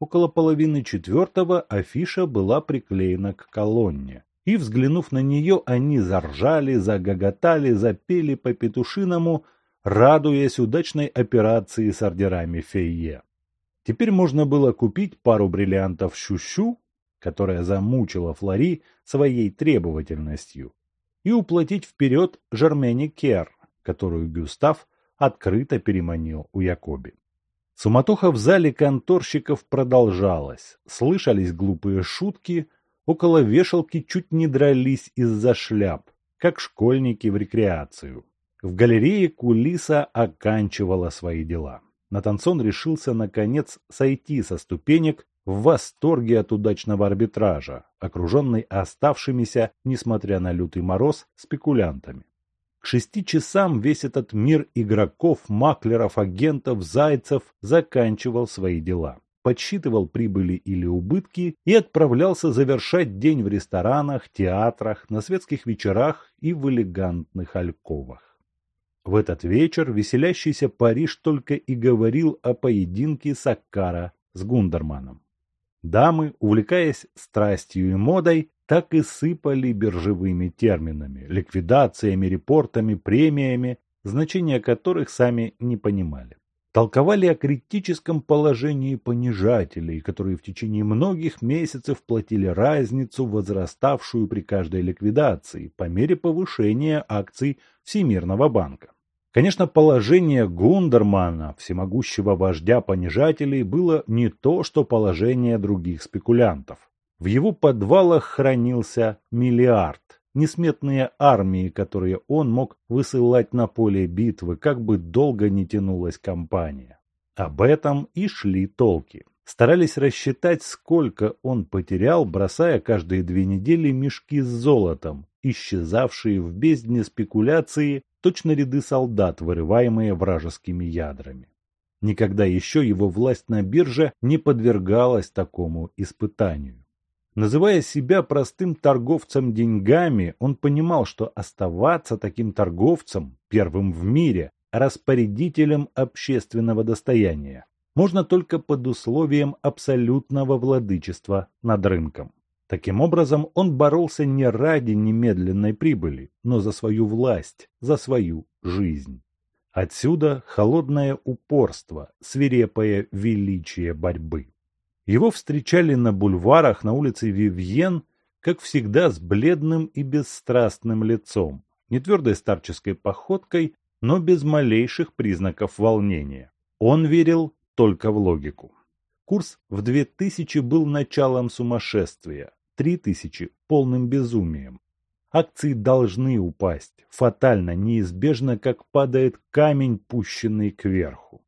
Около половины четвертого афиша была приклеена к колонне и, взглянув на нее, они заржали, загоготали, запели по-петушиному, радуясь удачной операции с ордерами Фейе. Теперь можно было купить пару бриллиантов Щущу, которая замучила Флори своей требовательностью, и уплатить вперед Жермене Кер, которую Гюстав открыто переманил у Якоби. Суматоха в зале конторщиков продолжалась, слышались глупые шутки, Около вешалки чуть не дрались из-за шляп, как школьники в рекреацию. В галерее кулиса оканчивала свои дела. Натансон решился, наконец, сойти со ступенек в восторге от удачного арбитража, окруженный оставшимися, несмотря на лютый мороз, спекулянтами. К шести часам весь этот мир игроков, маклеров, агентов, зайцев заканчивал свои дела подсчитывал прибыли или убытки и отправлялся завершать день в ресторанах, театрах, на светских вечерах и в элегантных альковах. В этот вечер веселящийся Париж только и говорил о поединке Саккара с Гундерманом. Дамы, увлекаясь страстью и модой, так и сыпали биржевыми терминами, ликвидациями, репортами, премиями, значения которых сами не понимали толковали о критическом положении понижателей, которые в течение многих месяцев платили разницу, возраставшую при каждой ликвидации, по мере повышения акций Всемирного банка. Конечно, положение Гундермана, всемогущего вождя понижателей, было не то, что положение других спекулянтов. В его подвалах хранился миллиард несметные армии, которые он мог высылать на поле битвы, как бы долго не тянулась кампания. Об этом и шли толки. Старались рассчитать, сколько он потерял, бросая каждые две недели мешки с золотом, исчезавшие в бездне спекуляции, точно ряды солдат, вырываемые вражескими ядрами. Никогда еще его власть на бирже не подвергалась такому испытанию. Называя себя простым торговцем деньгами, он понимал, что оставаться таким торговцем, первым в мире, распорядителем общественного достояния, можно только под условием абсолютного владычества над рынком. Таким образом, он боролся не ради немедленной прибыли, но за свою власть, за свою жизнь. Отсюда холодное упорство, свирепое величие борьбы. Его встречали на бульварах на улице Вивьен, как всегда, с бледным и бесстрастным лицом, нетвердой старческой походкой, но без малейших признаков волнения. Он верил только в логику. Курс в 2000 был началом сумасшествия, 3000 – полным безумием. Акции должны упасть, фатально, неизбежно, как падает камень, пущенный кверху.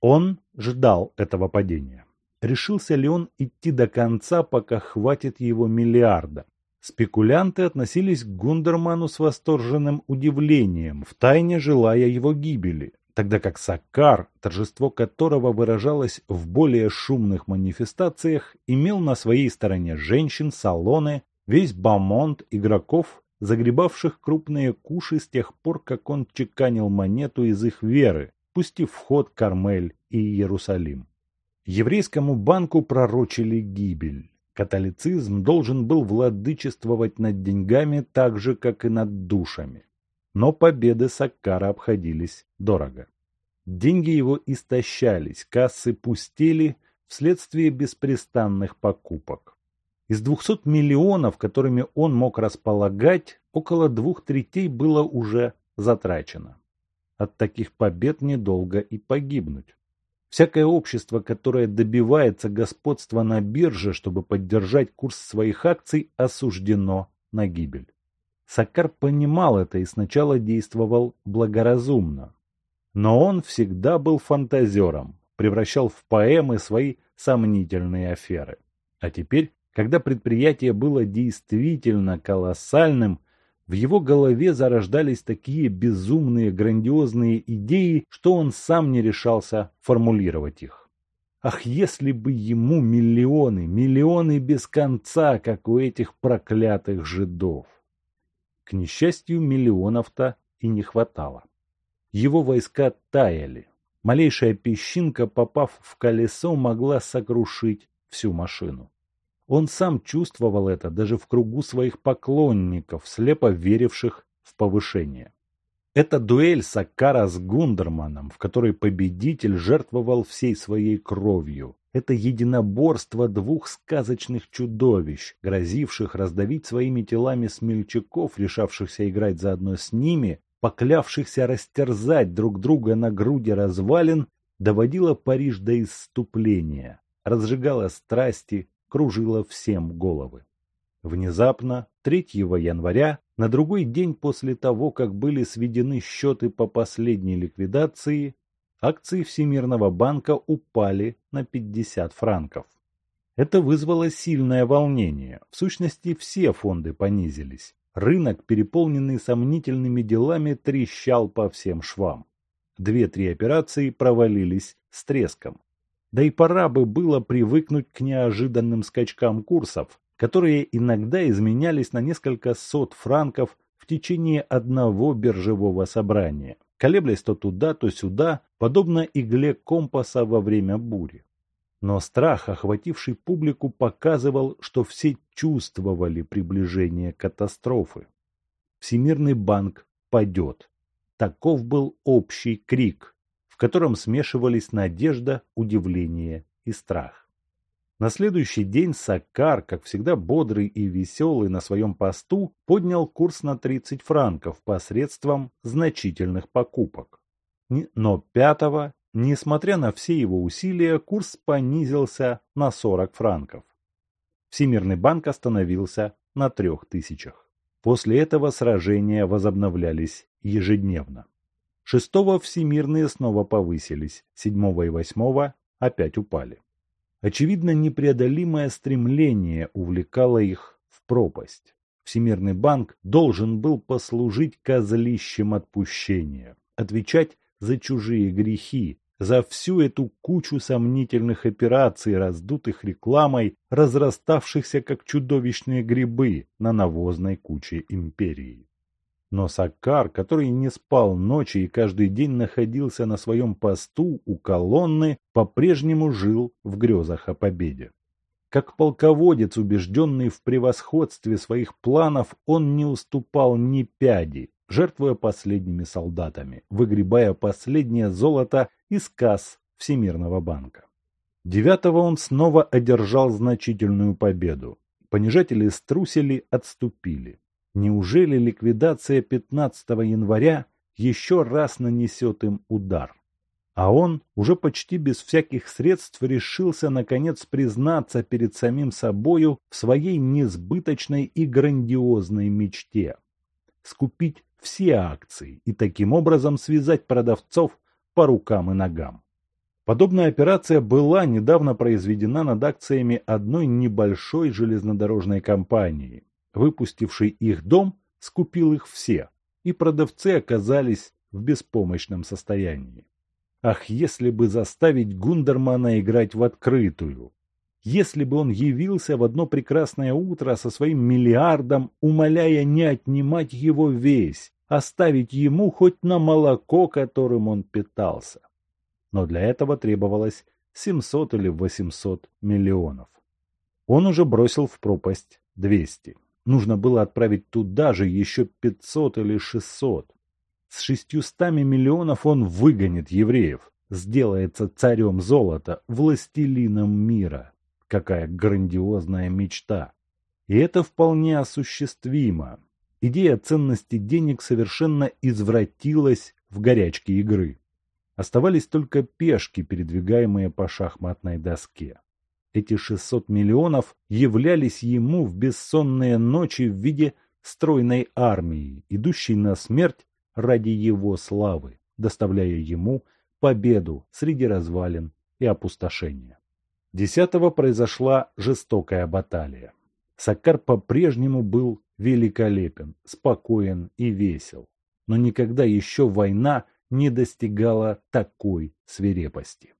Он ждал этого падения решился ли он идти до конца, пока хватит его миллиарда. Спекулянты относились к Гундерману с восторженным удивлением, втайне желая его гибели, тогда как Саккар, торжество которого выражалось в более шумных манифестациях, имел на своей стороне женщин, салоны, весь бамонт игроков, загребавших крупные куши с тех пор, как он чеканил монету из их веры, пустив в ход Кармель и Иерусалим. Еврейскому банку пророчили гибель. Католицизм должен был владычествовать над деньгами так же, как и над душами. Но победы Саккара обходились дорого. Деньги его истощались, кассы пустели вследствие беспрестанных покупок. Из 200 миллионов, которыми он мог располагать, около двух третей было уже затрачено. От таких побед недолго и погибнуть. Всякое общество, которое добивается господства на бирже, чтобы поддержать курс своих акций, осуждено на гибель. Сакар понимал это и сначала действовал благоразумно. Но он всегда был фантазером, превращал в поэмы свои сомнительные аферы. А теперь, когда предприятие было действительно колоссальным, в его голове зарождались такие безумные, грандиозные идеи, что он сам не решался формулировать их. Ах, если бы ему миллионы, миллионы без конца, как у этих проклятых жидов! Несчастью, миллионов-то и не хватало. Его войска таяли. Малейшая песчинка, попав в колесо, могла сокрушить всю машину. Он сам чувствовал это даже в кругу своих поклонников, слепо веривших в повышение. Это дуэль Саккара с Гундерманом, в которой победитель жертвовал всей своей кровью. Это единоборство двух сказочных чудовищ, грозивших раздавить своими телами смельчаков, решавшихся играть заодно с ними, поклявшихся растерзать друг друга на груди развалин, доводило Париж до исступления, разжигало страсти, кружила всем головы. Внезапно, 3 января, на другой день после того, как были сведены счеты по последней ликвидации, акции Всемирного банка упали на 50 франков. Это вызвало сильное волнение. В сущности, все фонды понизились. Рынок, переполненный сомнительными делами, трещал по всем швам. Две-три операции провалились с треском. Да и пора бы было привыкнуть к неожиданным скачкам курсов, которые иногда изменялись на несколько сот франков в течение одного биржевого собрания, колеблясь то туда, то сюда, подобно игле компаса во время бури. Но страх, охвативший публику, показывал, что все чувствовали приближение катастрофы. Всемирный банк падет. Таков был общий крик котором смешивались надежда, удивление и страх. На следующий день Саккар, как всегда бодрый и веселый на своем посту, поднял курс на 30 франков посредством значительных покупок. Но пятого, несмотря на все его усилия, курс понизился на 40 франков. Всемирный банк остановился на трех тысячах. После этого сражения возобновлялись ежедневно. Шестого всемирные снова повысились, седьмого и восьмого опять упали. Очевидно, непреодолимое стремление увлекало их в пропасть. Всемирный банк должен был послужить козлищем отпущения, отвечать за чужие грехи, за всю эту кучу сомнительных операций, раздутых рекламой, разраставшихся как чудовищные грибы на навозной куче империи. Но Саккар, который не спал ночи и каждый день находился на своем посту у колонны, по-прежнему жил в грезах о победе. Как полководец, убежденный в превосходстве своих планов, он не уступал ни пяди, жертвуя последними солдатами, выгребая последнее золото из касс Всемирного банка. Девятого он снова одержал значительную победу. Понижатели струсили, отступили. Неужели ликвидация 15 января еще раз нанесет им удар? А он уже почти без всяких средств решился наконец признаться перед самим собою в своей несбыточной и грандиозной мечте. Скупить все акции и таким образом связать продавцов по рукам и ногам. Подобная операция была недавно произведена над акциями одной небольшой железнодорожной компании, Выпустивший их дом скупил их все, и продавцы оказались в беспомощном состоянии. Ах, если бы заставить Гундермана играть в открытую! Если бы он явился в одно прекрасное утро со своим миллиардом, умоляя не отнимать его весь, оставить ему хоть на молоко, которым он питался. Но для этого требовалось 700 или 800 миллионов. Он уже бросил в пропасть 200. Нужно было отправить туда же еще 500 или 600. С 600 миллионов он выгонит евреев, сделается царем золота, властелином мира. Какая грандиозная мечта! И это вполне осуществимо. Идея ценности денег совершенно извратилась в горячке игры. Оставались только пешки, передвигаемые по шахматной доске. Эти 600 миллионов являлись ему в бессонные ночи в виде стройной армии, идущей на смерть ради его славы, доставляя ему победу среди развалин и опустошения. Десятого произошла жестокая баталия. Саккар по-прежнему был великолепен, спокоен и весел. Но никогда еще война не достигала такой свирепости.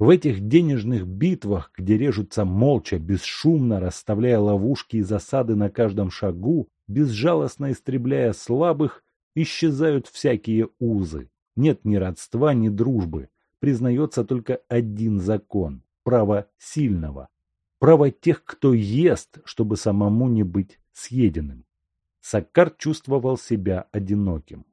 В этих денежных битвах, где режутся молча, бесшумно, расставляя ловушки и засады на каждом шагу, безжалостно истребляя слабых, исчезают всякие узы. Нет ни родства, ни дружбы. Признается только один закон – право сильного. Право тех, кто ест, чтобы самому не быть съеденным. Саккар чувствовал себя одиноким.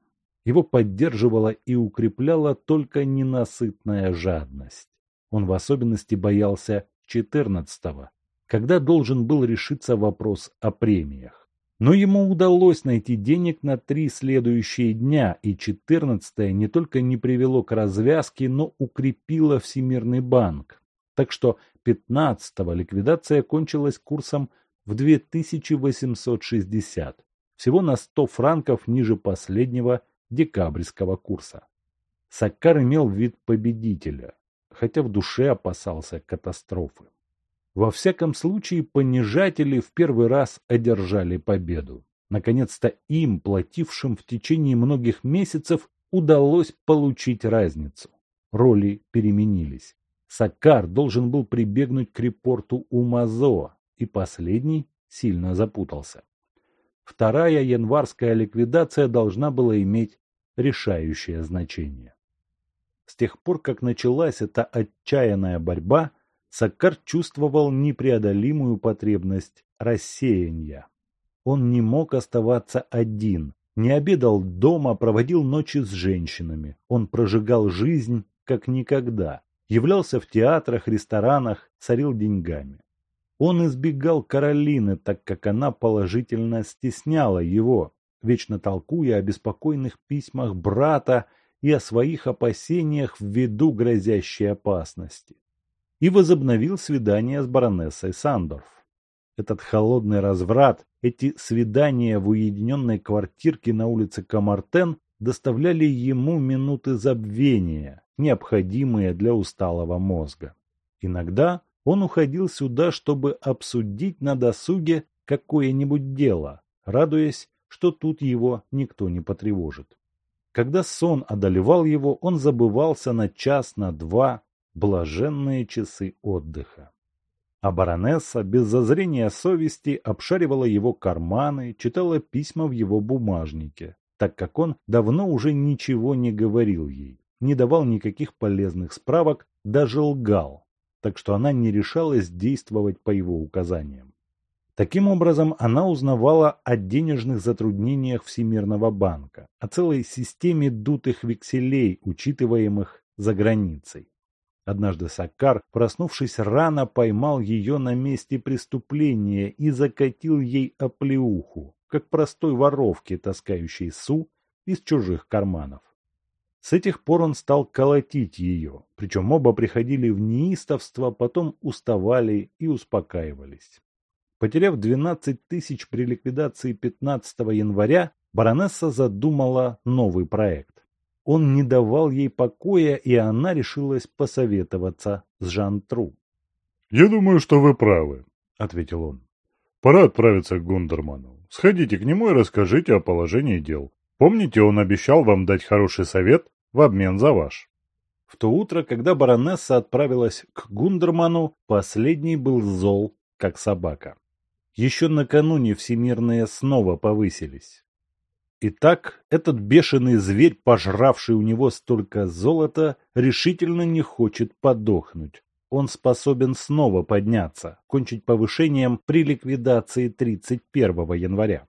Его поддерживала и укрепляла только ненасытная жадность. Он в особенности боялся 14-го, когда должен был решиться вопрос о премиях. Но ему удалось найти денег на три следующие дня, и 14 не только не привело к развязке, но укрепило Всемирный банк. Так что 15-го ликвидация кончилась курсом в 2860, всего на 100 франков ниже последнего декабрьского курса. Саккар имел вид победителя, хотя в душе опасался катастрофы. Во всяком случае, понижатели в первый раз одержали победу. Наконец-то им, платившим в течение многих месяцев, удалось получить разницу. Роли переменились. Саккар должен был прибегнуть к репорту Умазо, и последний сильно запутался. Вторая январская ликвидация должна была иметь решающее значение. С тех пор, как началась эта отчаянная борьба, Саккар чувствовал непреодолимую потребность рассеяния. Он не мог оставаться один, не обедал дома, проводил ночи с женщинами. Он прожигал жизнь как никогда, являлся в театрах, ресторанах, царил деньгами. Он избегал Каролины, так как она положительно стесняла его, вечно толкуя о беспокойных письмах брата и о своих опасениях в виду грозящей опасности. И возобновил свидание с баронессой Сандорф. Этот холодный разврат, эти свидания в уединенной квартирке на улице Камартен доставляли ему минуты забвения, необходимые для усталого мозга. Иногда он уходил сюда, чтобы обсудить на досуге какое-нибудь дело, радуясь, что тут его никто не потревожит. Когда сон одолевал его, он забывался на час, на два, блаженные часы отдыха. А баронесса без зазрения совести обшаривала его карманы, читала письма в его бумажнике, так как он давно уже ничего не говорил ей, не давал никаких полезных справок, даже лгал, так что она не решалась действовать по его указаниям. Таким образом, она узнавала о денежных затруднениях Всемирного банка, о целой системе дутых векселей, учитываемых за границей. Однажды Саккар, проснувшись рано, поймал ее на месте преступления и закатил ей оплеуху, как простой воровке, таскающей су из чужих карманов. С этих пор он стал колотить ее, причем оба приходили в неистовство, потом уставали и успокаивались. Потеряв 12 тысяч при ликвидации 15 января, баронесса задумала новый проект. Он не давал ей покоя, и она решилась посоветоваться с Жан Тру. «Я думаю, что вы правы», — ответил он. «Пора отправиться к Гундерману. Сходите к нему и расскажите о положении дел. Помните, он обещал вам дать хороший совет в обмен за ваш? В то утро, когда баронесса отправилась к Гундерману, последний был зол, как собака. Еще накануне всемирные снова повысились. Итак, этот бешеный зверь, пожравший у него столько золота, решительно не хочет подохнуть. Он способен снова подняться, кончить повышением при ликвидации 31 января.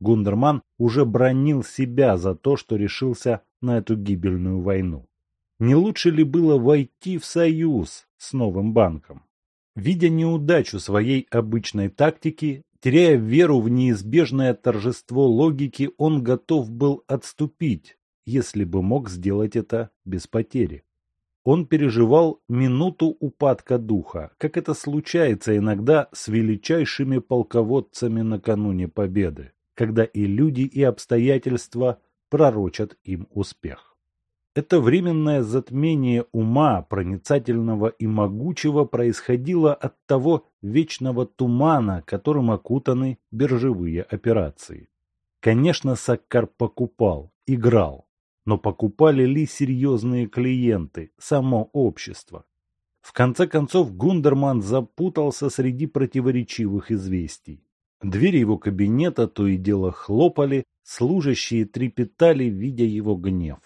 Гундерман уже бронил себя за то, что решился на эту гибельную войну. Не лучше ли было войти в союз с новым банком? Видя неудачу своей обычной тактики, теряя веру в неизбежное торжество логики, он готов был отступить, если бы мог сделать это без потери. Он переживал минуту упадка духа, как это случается иногда с величайшими полководцами накануне победы, когда и люди, и обстоятельства пророчат им успех. Это временное затмение ума, проницательного и могучего, происходило от того вечного тумана, которым окутаны биржевые операции. Конечно, Саккар покупал, играл, но покупали ли серьезные клиенты, само общество? В конце концов Гундерман запутался среди противоречивых известий. Двери его кабинета то и дело хлопали, служащие трепетали, видя его гнев.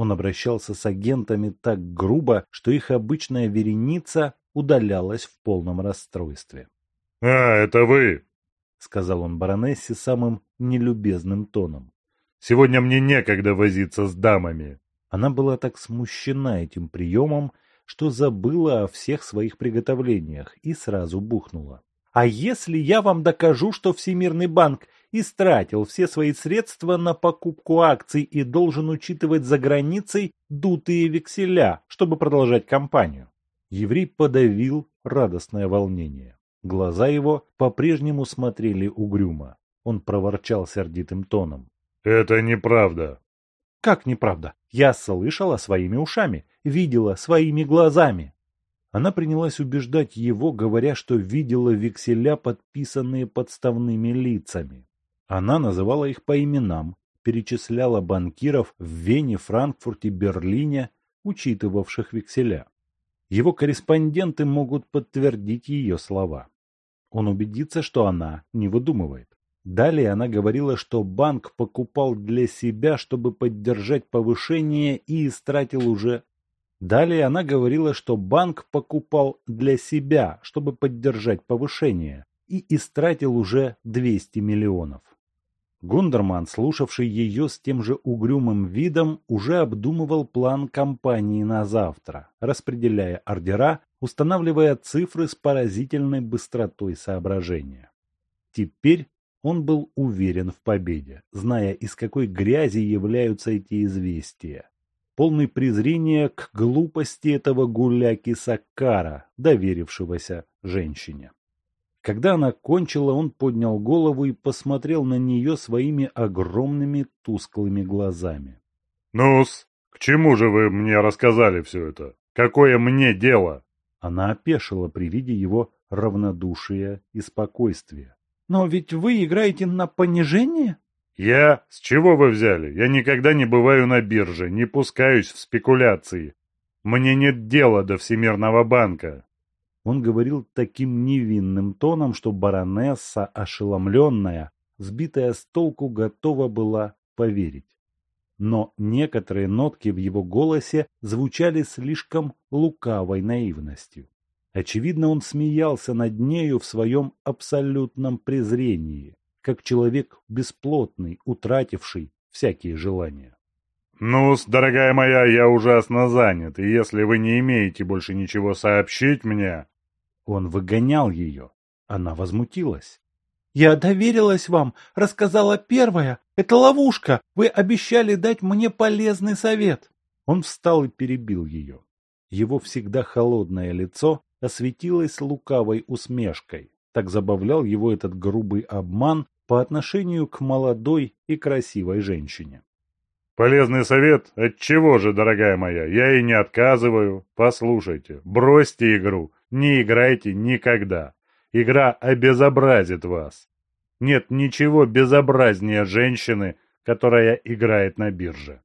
Он обращался с агентами так грубо, что их обычная вереница удалялась в полном расстройстве. — А, это вы! — сказал он баронессе самым нелюбезным тоном. — Сегодня мне некогда возиться с дамами. Она была так смущена этим приемом, что забыла о всех своих приготовлениях и сразу бухнула. А если я вам докажу, что Всемирный банк истратил все свои средства на покупку акций и должен учитывать за границей дутые векселя, чтобы продолжать кампанию? Еврей подавил радостное волнение. Глаза его по-прежнему смотрели угрюмо. Он проворчал сердитым тоном. «Это неправда». «Как неправда? Я слышала своими ушами, видела своими глазами». Она принялась убеждать его, говоря, что видела векселя, подписанные подставными лицами. Она называла их по именам, перечисляла банкиров в Вене, Франкфурте, Берлине, учитывавших векселя. Его корреспонденты могут подтвердить ее слова. Он убедится, что она не выдумывает. Далее она говорила, что банк покупал для себя, чтобы поддержать повышение и истратил уже Далее она говорила, что банк покупал для себя, чтобы поддержать повышение, и истратил уже 200 миллионов. Гундерман, слушавший ее с тем же угрюмым видом, уже обдумывал план кампании на завтра, распределяя ордера, устанавливая цифры с поразительной быстротой соображения. Теперь он был уверен в победе, зная, из какой грязи являются эти известия полный презрения к глупости этого гуляки Саккара, доверившегося женщине. Когда она кончила, он поднял голову и посмотрел на нее своими огромными тусклыми глазами. «Ну-с, к чему же вы мне рассказали все это? Какое мне дело?» Она опешила при виде его равнодушия и спокойствия. «Но ведь вы играете на понижение?» «Я? С чего вы взяли? Я никогда не бываю на бирже, не пускаюсь в спекуляции. Мне нет дела до Всемирного банка». Он говорил таким невинным тоном, что баронесса, ошеломленная, сбитая с толку, готова была поверить. Но некоторые нотки в его голосе звучали слишком лукавой наивностью. Очевидно, он смеялся над нею в своем абсолютном презрении как человек бесплотный, утративший всякие желания. Ну дорогая моя, я ужасно занят, и если вы не имеете больше ничего сообщить мне...» Он выгонял ее. Она возмутилась. «Я доверилась вам, рассказала первая. Это ловушка. Вы обещали дать мне полезный совет». Он встал и перебил ее. Его всегда холодное лицо осветилось лукавой усмешкой. Так забавлял его этот грубый обман по отношению к молодой и красивой женщине. Полезный совет? От чего же, дорогая моя? Я и не отказываю. Послушайте, бросьте игру, не играйте никогда. Игра обезобразит вас. Нет ничего безобразнее женщины, которая играет на бирже.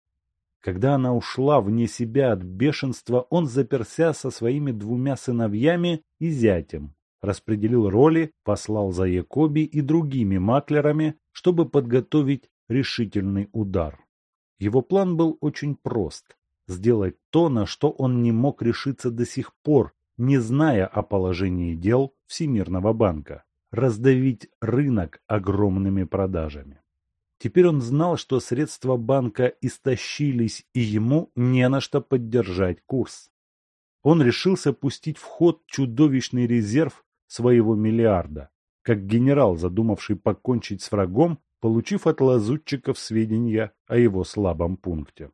Когда она ушла вне себя от бешенства, он заперся со своими двумя сыновьями и зятем, распределил роли, послал за Якоби и другими маклерами, чтобы подготовить решительный удар. Его план был очень прост – сделать то, на что он не мог решиться до сих пор, не зная о положении дел Всемирного банка – раздавить рынок огромными продажами. Теперь он знал, что средства банка истощились, и ему не на что поддержать курс. Он решился пустить в ход чудовищный резерв своего миллиарда, как генерал, задумавший покончить с врагом, получив от лазутчиков сведения о его слабом пункте.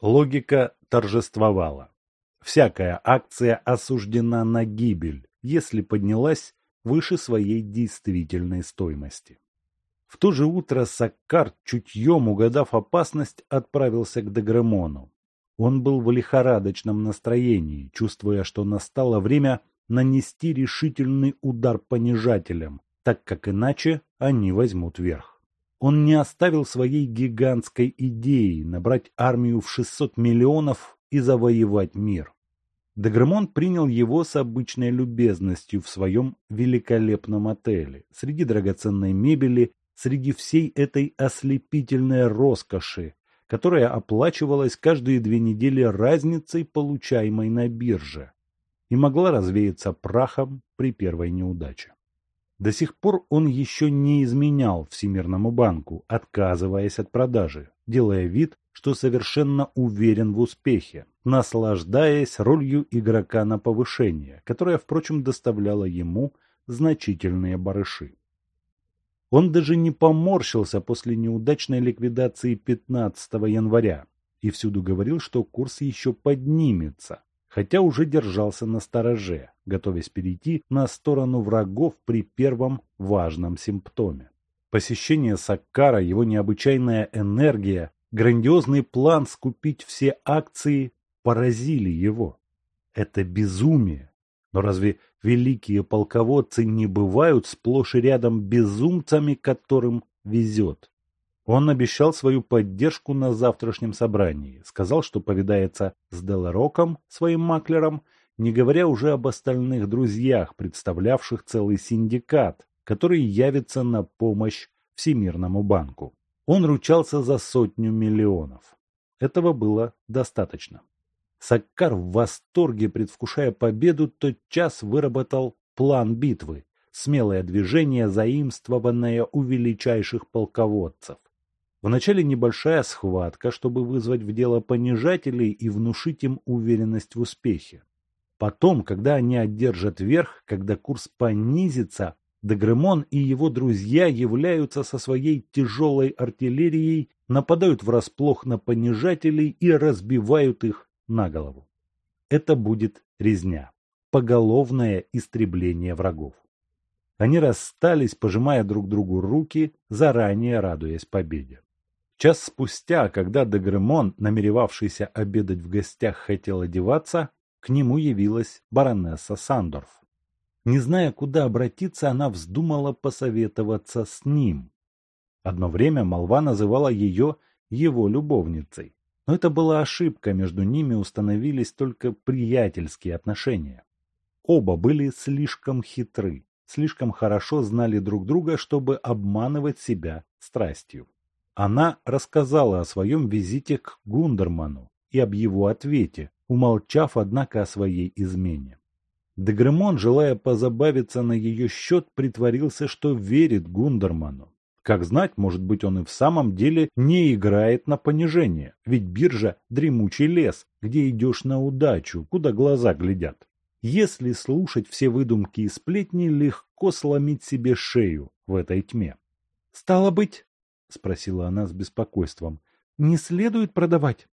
Логика торжествовала. Всякая акция осуждена на гибель, если поднялась выше своей действительной стоимости. В то же утро Саккар, чутьем угадав опасность, отправился к Дегремону. Он был в лихорадочном настроении, чувствуя, что настало время нанести решительный удар понижателям, так как иначе они возьмут верх. Он не оставил своей гигантской идеи набрать армию в 600 миллионов и завоевать мир. Дегремон принял его с обычной любезностью в своем великолепном отеле, среди драгоценной мебели среди всей этой ослепительной роскоши, которая оплачивалась каждые две недели разницей, получаемой на бирже, и могла развеяться прахом при первой неудаче. До сих пор он еще не изменял Всемирному банку, отказываясь от продажи, делая вид, что совершенно уверен в успехе, наслаждаясь ролью игрока на повышение, которая, впрочем, доставляла ему значительные барыши. Он даже не поморщился после неудачной ликвидации 15 января и всюду говорил, что курс еще поднимется, хотя уже держался на стороже, готовясь перейти на сторону врагов при первом важном симптоме. Посещение Саккара, его необычайная энергия, грандиозный план скупить все акции поразили его. Это безумие. Но разве великие полководцы не бывают сплошь и рядом безумцами, которым везет. Он обещал свою поддержку на завтрашнем собрании, сказал, что повидается с Делароком, своим маклером, не говоря уже об остальных друзьях, представлявших целый синдикат, который явится на помощь Всемирному банку. Он ручался за сотню миллионов. Этого было достаточно. Саккар в восторге, предвкушая победу, тотчас выработал план битвы, смелое движение, заимствованное у величайших полководцев. Вначале небольшая схватка, чтобы вызвать в дело понижателей и внушить им уверенность в успехе. Потом, когда они одержат верх, когда курс понизится, Дегремон и его друзья являются со своей тяжелой артиллерией, нападают врасплох на понижателей и разбивают их на голову. Это будет резня, поголовное истребление врагов. Они расстались, пожимая друг другу руки, заранее радуясь победе. Час спустя, когда Дегремон, намеревавшийся обедать в гостях, хотел одеваться, к нему явилась баронесса Сандорф. Не зная, куда обратиться, она вздумала посоветоваться с ним. Одно время молва называла ее его любовницей. Но это была ошибка, между ними установились только приятельские отношения. Оба были слишком хитры, слишком хорошо знали друг друга, чтобы обманывать себя страстью. Она рассказала о своем визите к Гундерману и об его ответе, умолчав, однако, о своей измене. Дегремон, желая позабавиться на ее счет, притворился, что верит Гундерману. Как знать, может быть, он и в самом деле не играет на понижение, ведь биржа – дремучий лес, где идешь на удачу, куда глаза глядят. Если слушать все выдумки и сплетни, легко сломить себе шею в этой тьме. «Стало быть?» – спросила она с беспокойством. «Не следует продавать?»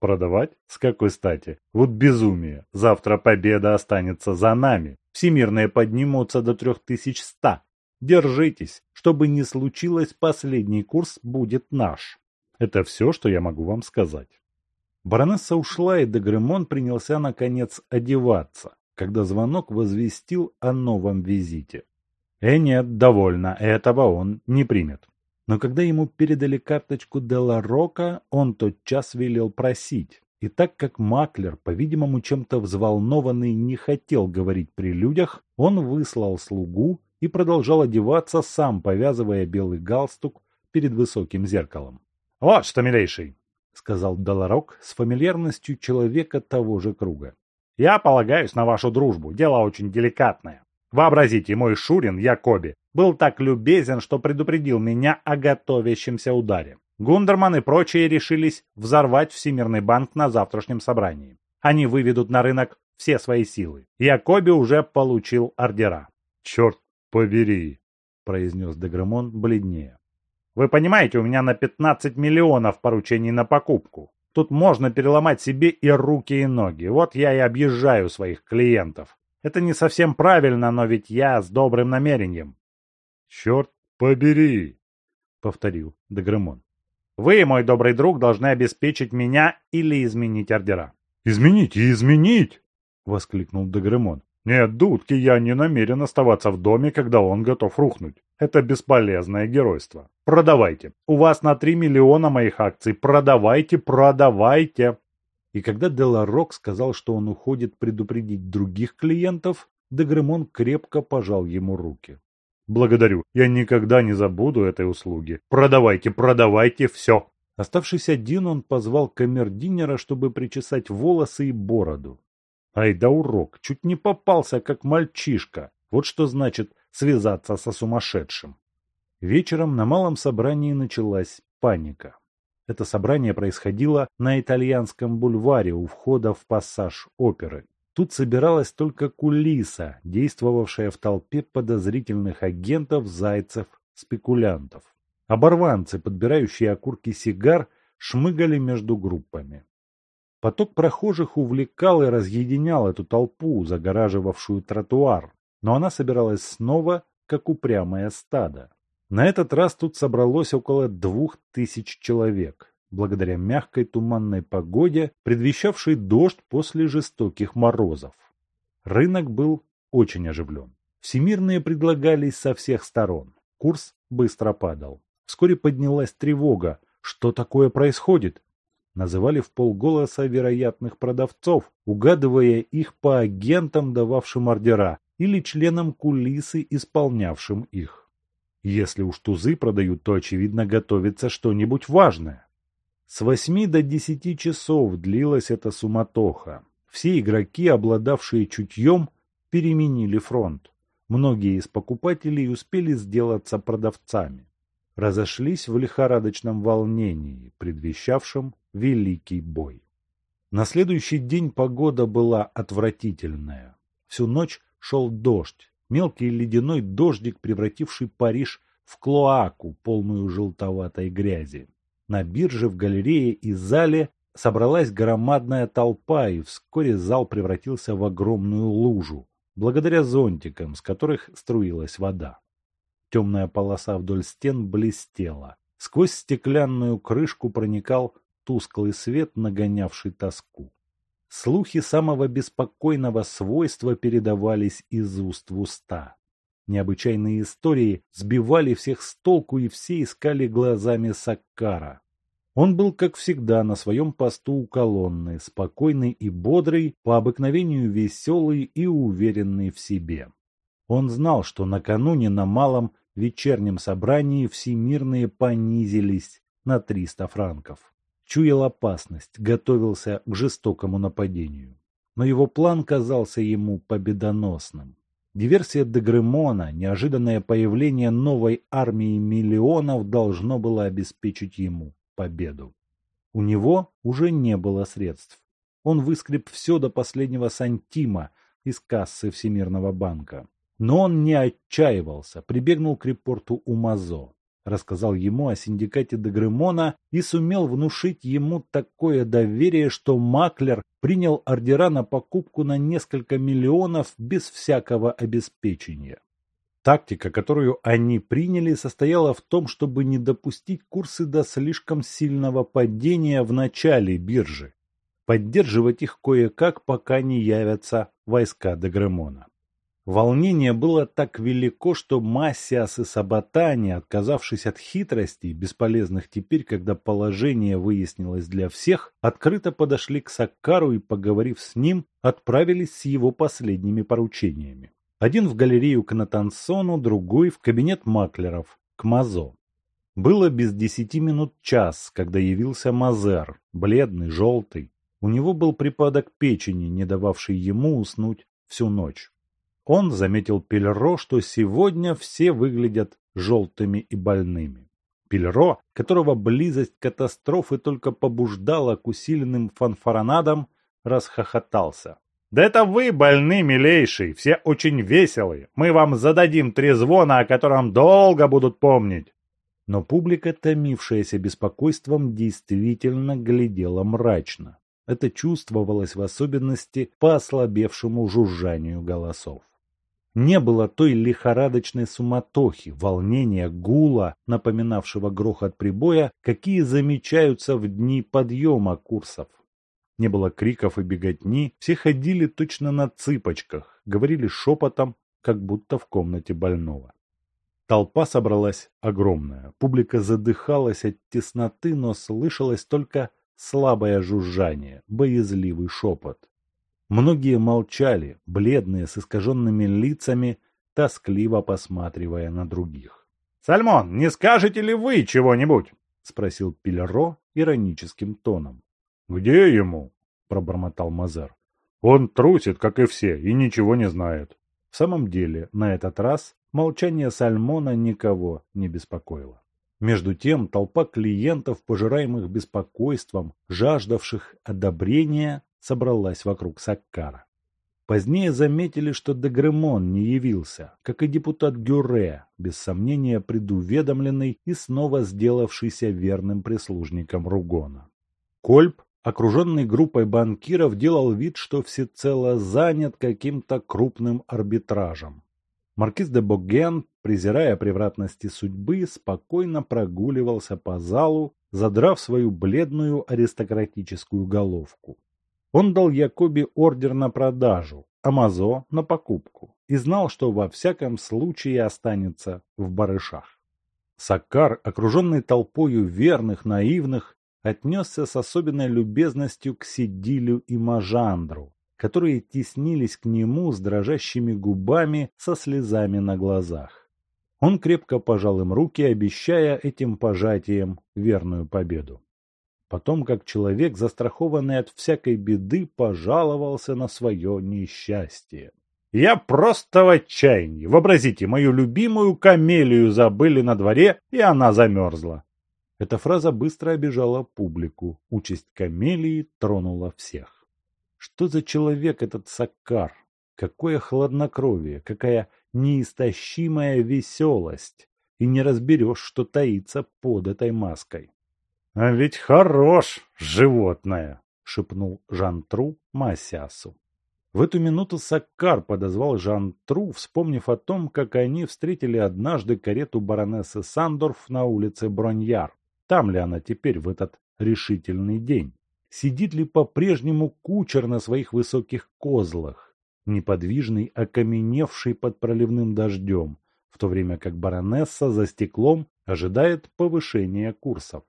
«Продавать? С какой стати? Вот безумие. Завтра победа останется за нами. Всемирные поднимутся до трех тысяч ста. Держитесь, чтобы не случилось, последний курс будет наш. Это все, что я могу вам сказать. Баронесса ушла, и Дегремон принялся, наконец, одеваться, когда звонок возвестил о новом визите. Э, нет, довольно, этого он не примет. Но когда ему передали карточку Делла Рока, он тотчас велел просить. И так как Маклер, по-видимому, чем-то взволнованный, не хотел говорить при людях, он выслал слугу и продолжал одеваться, сам повязывая белый галстук перед высоким зеркалом. — Вот что, милейший, — сказал Долорок с фамильярностью человека того же круга. — Я полагаюсь на вашу дружбу, дело очень деликатное. Вообразите, мой Шурин, Якоби, был так любезен, что предупредил меня о готовящемся ударе. Гундерман и прочие решились взорвать Всемирный банк на завтрашнем собрании. Они выведут на рынок все свои силы. Якоби уже получил ордера. «Черт побери!» – произнес Деграмон бледнее. «Вы понимаете, у меня на 15 миллионов поручений на покупку. Тут можно переломать себе и руки, и ноги. Вот я и объезжаю своих клиентов. Это не совсем правильно, но ведь я с добрым намерением». «Черт побери!» — повторил Дегремон. «Вы, мой добрый друг, должны обеспечить меня или изменить ордера». «Изменить и изменить!» — воскликнул Дегремон. «Нет, дудки, я не намерен оставаться в доме, когда он готов рухнуть. Это бесполезное геройство. Продавайте. У вас на три миллиона моих акций. Продавайте, продавайте!» И когда Деларок сказал, что он уходит предупредить других клиентов, Дегремон крепко пожал ему руки. Благодарю. Я никогда не забуду этой услуги. Продавайте, продавайте все. Оставшись один, он позвал камердинера, чтобы причесать волосы и бороду. Ай да урок, чуть не попался, как мальчишка. Вот что значит связаться со сумасшедшим. Вечером на малом собрании началась паника. Это собрание происходило на итальянском бульваре у входа в пассаж оперы. Тут собиралась только кулиса, действовавшая в толпе подозрительных агентов, зайцев, спекулянтов. Оборванцы, подбирающие окурки сигар, шмыгали между группами. Поток прохожих увлекал и разъединял эту толпу, загораживавшую тротуар, но она собиралась снова, как упрямое стадо. На этот раз тут собралось около двух тысяч человек благодаря мягкой туманной погоде, предвещавшей дождь после жестоких морозов. Рынок был очень оживлен. Всемирные предлагались со всех сторон. Курс быстро падал. Вскоре поднялась тревога. Что такое происходит? Называли в полголоса вероятных продавцов, угадывая их по агентам, дававшим ордера, или членам кулисы, исполнявшим их. Если уж тузы продают, то, очевидно, готовится что-нибудь важное. С восьми до десяти часов длилась эта суматоха. Все игроки, обладавшие чутьем, переменили фронт. Многие из покупателей успели сделаться продавцами. Разошлись в лихорадочном волнении, предвещавшем великий бой. На следующий день погода была отвратительная. Всю ночь шел дождь, мелкий ледяной дождик, превративший Париж в клоаку, полную желтоватой грязи. На бирже, в галерее и зале собралась громадная толпа, и вскоре зал превратился в огромную лужу, благодаря зонтикам, с которых струилась вода. Темная полоса вдоль стен блестела. Сквозь стеклянную крышку проникал тусклый свет, нагонявший тоску. Слухи самого беспокойного свойства передавались из уст в уста. Необычайные истории сбивали всех с толку, и все искали глазами Саккара. Он был, как всегда, на своем посту у колонны, спокойный и бодрый, по обыкновению веселый и уверенный в себе. Он знал, что накануне на малом вечернем собрании всемирные понизились на 300 франков. Чуял опасность, готовился к жестокому нападению. Но его план казался ему победоносным. Диверсия Дегремона, неожиданное появление новой армии миллионов должно было обеспечить ему победу. У него уже не было средств. Он выскреб все до последнего сантима из кассы Всемирного банка. Но он не отчаивался, прибегнул к репорту Умазо, рассказал ему о синдикате Дегремона и сумел внушить ему такое доверие, что Маклер принял ордера на покупку на несколько миллионов без всякого обеспечения. Тактика, которую они приняли, состояла в том, чтобы не допустить курсы до слишком сильного падения в начале биржи, поддерживать их кое-как, пока не явятся войска Дегремона. Волнение было так велико, что Массиас и Саботани, отказавшись от хитростей, бесполезных теперь, когда положение выяснилось для всех, открыто подошли к Саккару и, поговорив с ним, отправились с его последними поручениями. Один в галерею к Натансону, другой в кабинет маклеров, к Мазо. Было без десяти минут час, когда явился Мазер, бледный, желтый. У него был припадок печени, не дававший ему уснуть всю ночь. Он заметил Пельро, что сегодня все выглядят желтыми и больными. Пельро, которого близость катастрофы только побуждала к усиленным фанфаронадам, расхохотался. «Да это вы больны, милейший, все очень веселые. Мы вам зададим трезвона, о котором долго будут помнить». Но публика, томившаяся беспокойством, действительно глядела мрачно. Это чувствовалось в особенности по ослабевшему жужжанию голосов. Не было той лихорадочной суматохи, волнения, гула, напоминавшего грохот прибоя, какие замечаются в дни подъема курсов. Не было криков и беготни, все ходили точно на цыпочках, говорили шепотом, как будто в комнате больного. Толпа собралась огромная, публика задыхалась от тесноты, но слышалось только слабое жужжание, боязливый шепот. Многие молчали, бледные, с искаженными лицами, тоскливо посматривая на других. «Сальмон, не скажете ли вы чего-нибудь?» — спросил Пилеро ироническим тоном. «Где ему?» — пробормотал Мазер. «Он трусит, как и все, и ничего не знает». В самом деле, на этот раз молчание Сальмона никого не беспокоило. Между тем, толпа клиентов, пожираемых беспокойством, жаждавших одобрения, собралась вокруг Саккара. Позднее заметили, что Дегремон не явился, как и депутат Гюре, без сомнения предуведомленный и снова сделавшийся верным прислужником Ругона. Кольп, окруженный группой банкиров, делал вид, что всецело занят каким-то крупным арбитражем. Маркиз де Боген, презирая превратности судьбы, спокойно прогуливался по залу, задрав свою бледную аристократическую головку. Он дал Якоби ордер на продажу, Амазо на покупку и знал, что во всяком случае останется в барышах. Саккар, окруженный толпою верных, наивных, отнесся с особенной любезностью к Сидилю и Мажандру, которые теснились к нему с дрожащими губами со слезами на глазах. Он крепко пожал им руки, обещая этим пожатием верную победу. Потом, как человек, застрахованный от всякой беды, пожаловался на свое несчастье. «Я просто в отчаянии. Вообразите, мою любимую камелию забыли на дворе, и она замерзла». Эта фраза быстро обижала публику. Участь камелии тронула всех. Что за человек этот Саккар? Какое хладнокровие, какая неистощимая веселость! И не разберешь, что таится под этой маской. «А ведь хорош, животное!» — шепнул Жан-Тру Масясу. В эту минуту Саккар подозвал Жан-Тру, вспомнив о том, как они встретили однажды карету баронессы Сандорф на улице Броньяр. Там ли она теперь в этот решительный день? Сидит ли по-прежнему кучер на своих высоких козлах, неподвижный, окаменевший под проливным дождем, в то время как баронесса за стеклом ожидает повышения курсов?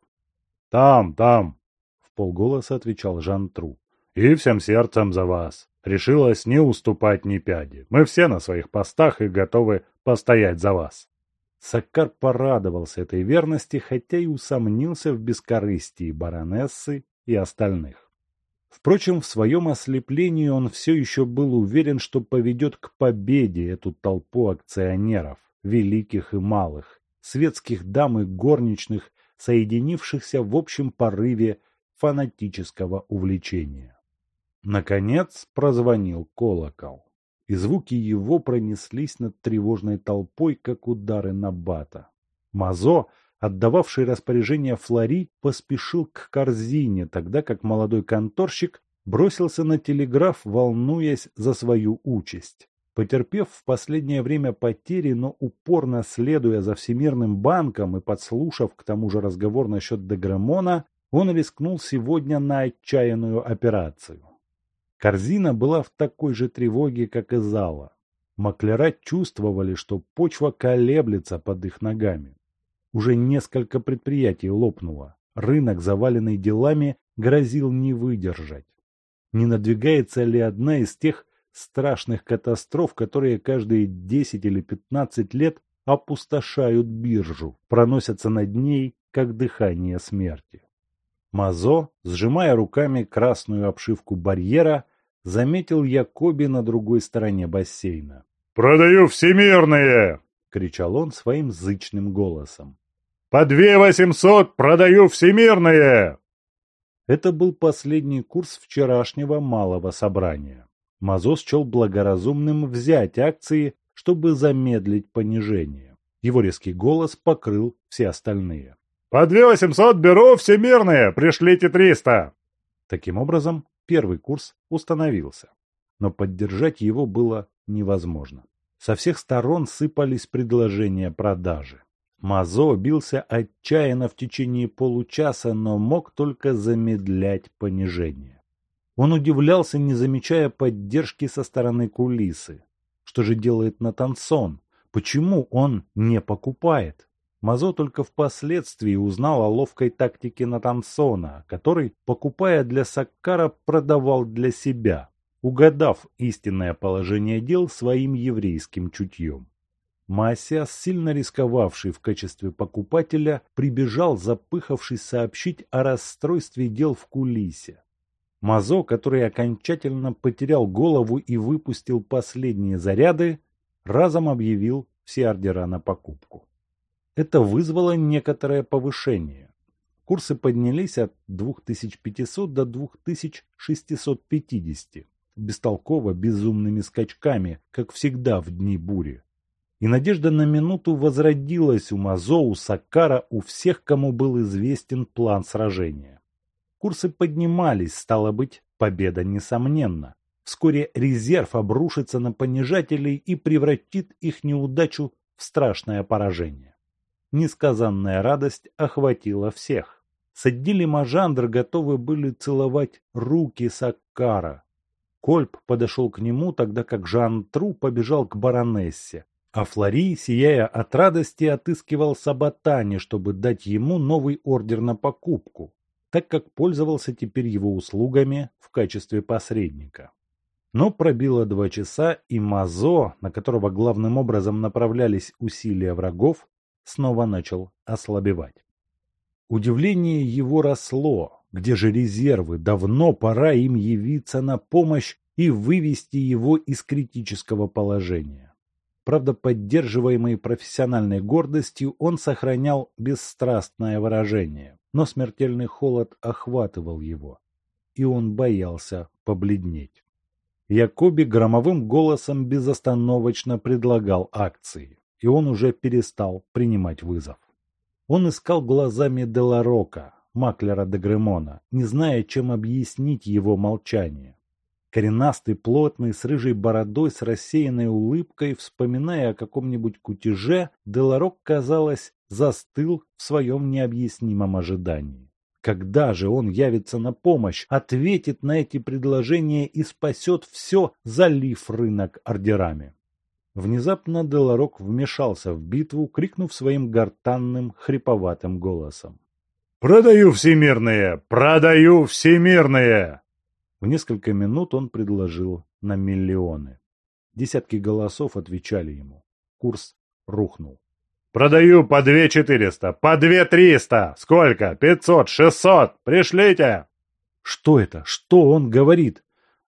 «Там, там!» — в полголоса отвечал Жан-Тру. «И всем сердцем за вас. Решилась не уступать ни пяди. Мы все на своих постах и готовы постоять за вас». Саккар порадовался этой верности, хотя и усомнился в бескорыстии баронессы и остальных. Впрочем, в своем ослеплении он все еще был уверен, что поведет к победе эту толпу акционеров, великих и малых, светских дам и горничных, соединившихся в общем порыве фанатического увлечения. Наконец прозвонил колокол, и звуки его пронеслись над тревожной толпой, как удары набата. Мазо, отдававший распоряжение Флори, поспешил к корзине, тогда как молодой конторщик бросился на телеграф, волнуясь за свою участь. Потерпев в последнее время потери, но упорно следуя за Всемирным банком и подслушав к тому же разговор насчет Дегремона, он рискнул сегодня на отчаянную операцию. Корзина была в такой же тревоге, как и зала. Маклера чувствовали, что почва колеблется под их ногами. Уже несколько предприятий лопнуло. Рынок, заваленный делами, грозил не выдержать. Не надвигается ли одна из тех страшных катастроф, которые каждые 10 или 15 лет опустошают биржу, проносятся над ней, как дыхание смерти? Мазо, сжимая руками красную обшивку барьера, заметил Якоби на другой стороне бассейна. «Продаю всемирные!» — кричал он своим зычным голосом. «По две восемьсот продаю всемирные!» Это был последний курс вчерашнего малого собрания. Мазо счел благоразумным взять акции, чтобы замедлить понижение. Его резкий голос покрыл все остальные. «По две восемьсот беру всемирные! Пришлите триста!» Таким образом, первый курс установился. Но поддержать его было невозможно. Со всех сторон сыпались предложения продажи. Мазо бился отчаянно в течение получаса, но мог только замедлять понижение. Он удивлялся, не замечая поддержки со стороны кулисы. Что же делает Натансон? Почему он не покупает? Мазо только впоследствии узнал о ловкой тактике Натансона, который, покупая для Саккара, продавал для себя угадав истинное положение дел своим еврейским чутьем. Маасиас, сильно рисковавший в качестве покупателя, прибежал, запыхавшись сообщить о расстройстве дел в кулисе. Мазо, который окончательно потерял голову и выпустил последние заряды, разом объявил все ордера на покупку. Это вызвало некоторое повышение. Курсы поднялись от 2500 до 2650 бестолково безумными скачками, как всегда в дни бури. И надежда на минуту возродилась у Мазо, у Сакара, у всех, кому был известен план сражения. Курсы поднимались, стало быть, победа несомненна. Вскоре резерв обрушится на понижателей и превратит их неудачу в страшное поражение. Несказанная радость охватила всех. Садили Мажандр готовы были целовать руки Саккара, Кольп подошел к нему, тогда как Жан Тру побежал к баронессе, а Флори, сияя от радости, отыскивал Сабатани, чтобы дать ему новый ордер на покупку, так как пользовался теперь его услугами в качестве посредника. Но пробило два часа, и Мазо, на которого главным образом направлялись усилия врагов, снова начал ослабевать. Удивление его росло, где же резервы? Давно пора им явиться на помощь и вывести его из критического положения. Правда, поддерживаемый профессиональной гордостью, он сохранял бесстрастное выражение, но смертельный холод охватывал его, и он боялся побледнеть. Якоби громовым голосом безостановочно предлагал акции, и он уже перестал принимать вызов. Он искал глазами Деларока, маклера де Гремона, не зная, чем объяснить его молчание. Коренастый, плотный, с рыжей бородой, с рассеянной улыбкой, вспоминая о каком-нибудь кутеже, Деларок, казалось, застыл в своем необъяснимом ожидании. Когда же он явится на помощь, ответит на эти предложения и спасет все, залив рынок ордерами? Внезапно Деларок вмешался в битву, крикнув своим гортанным, хриповатым голосом. «Продаю всемирные! Продаю всемирные!» В несколько минут он предложил на миллионы. Десятки голосов отвечали ему. Курс рухнул. «Продаю по две четыреста, по две триста! Сколько? Пятьсот, шестьсот! Пришлите!» Что это? Что он говорит?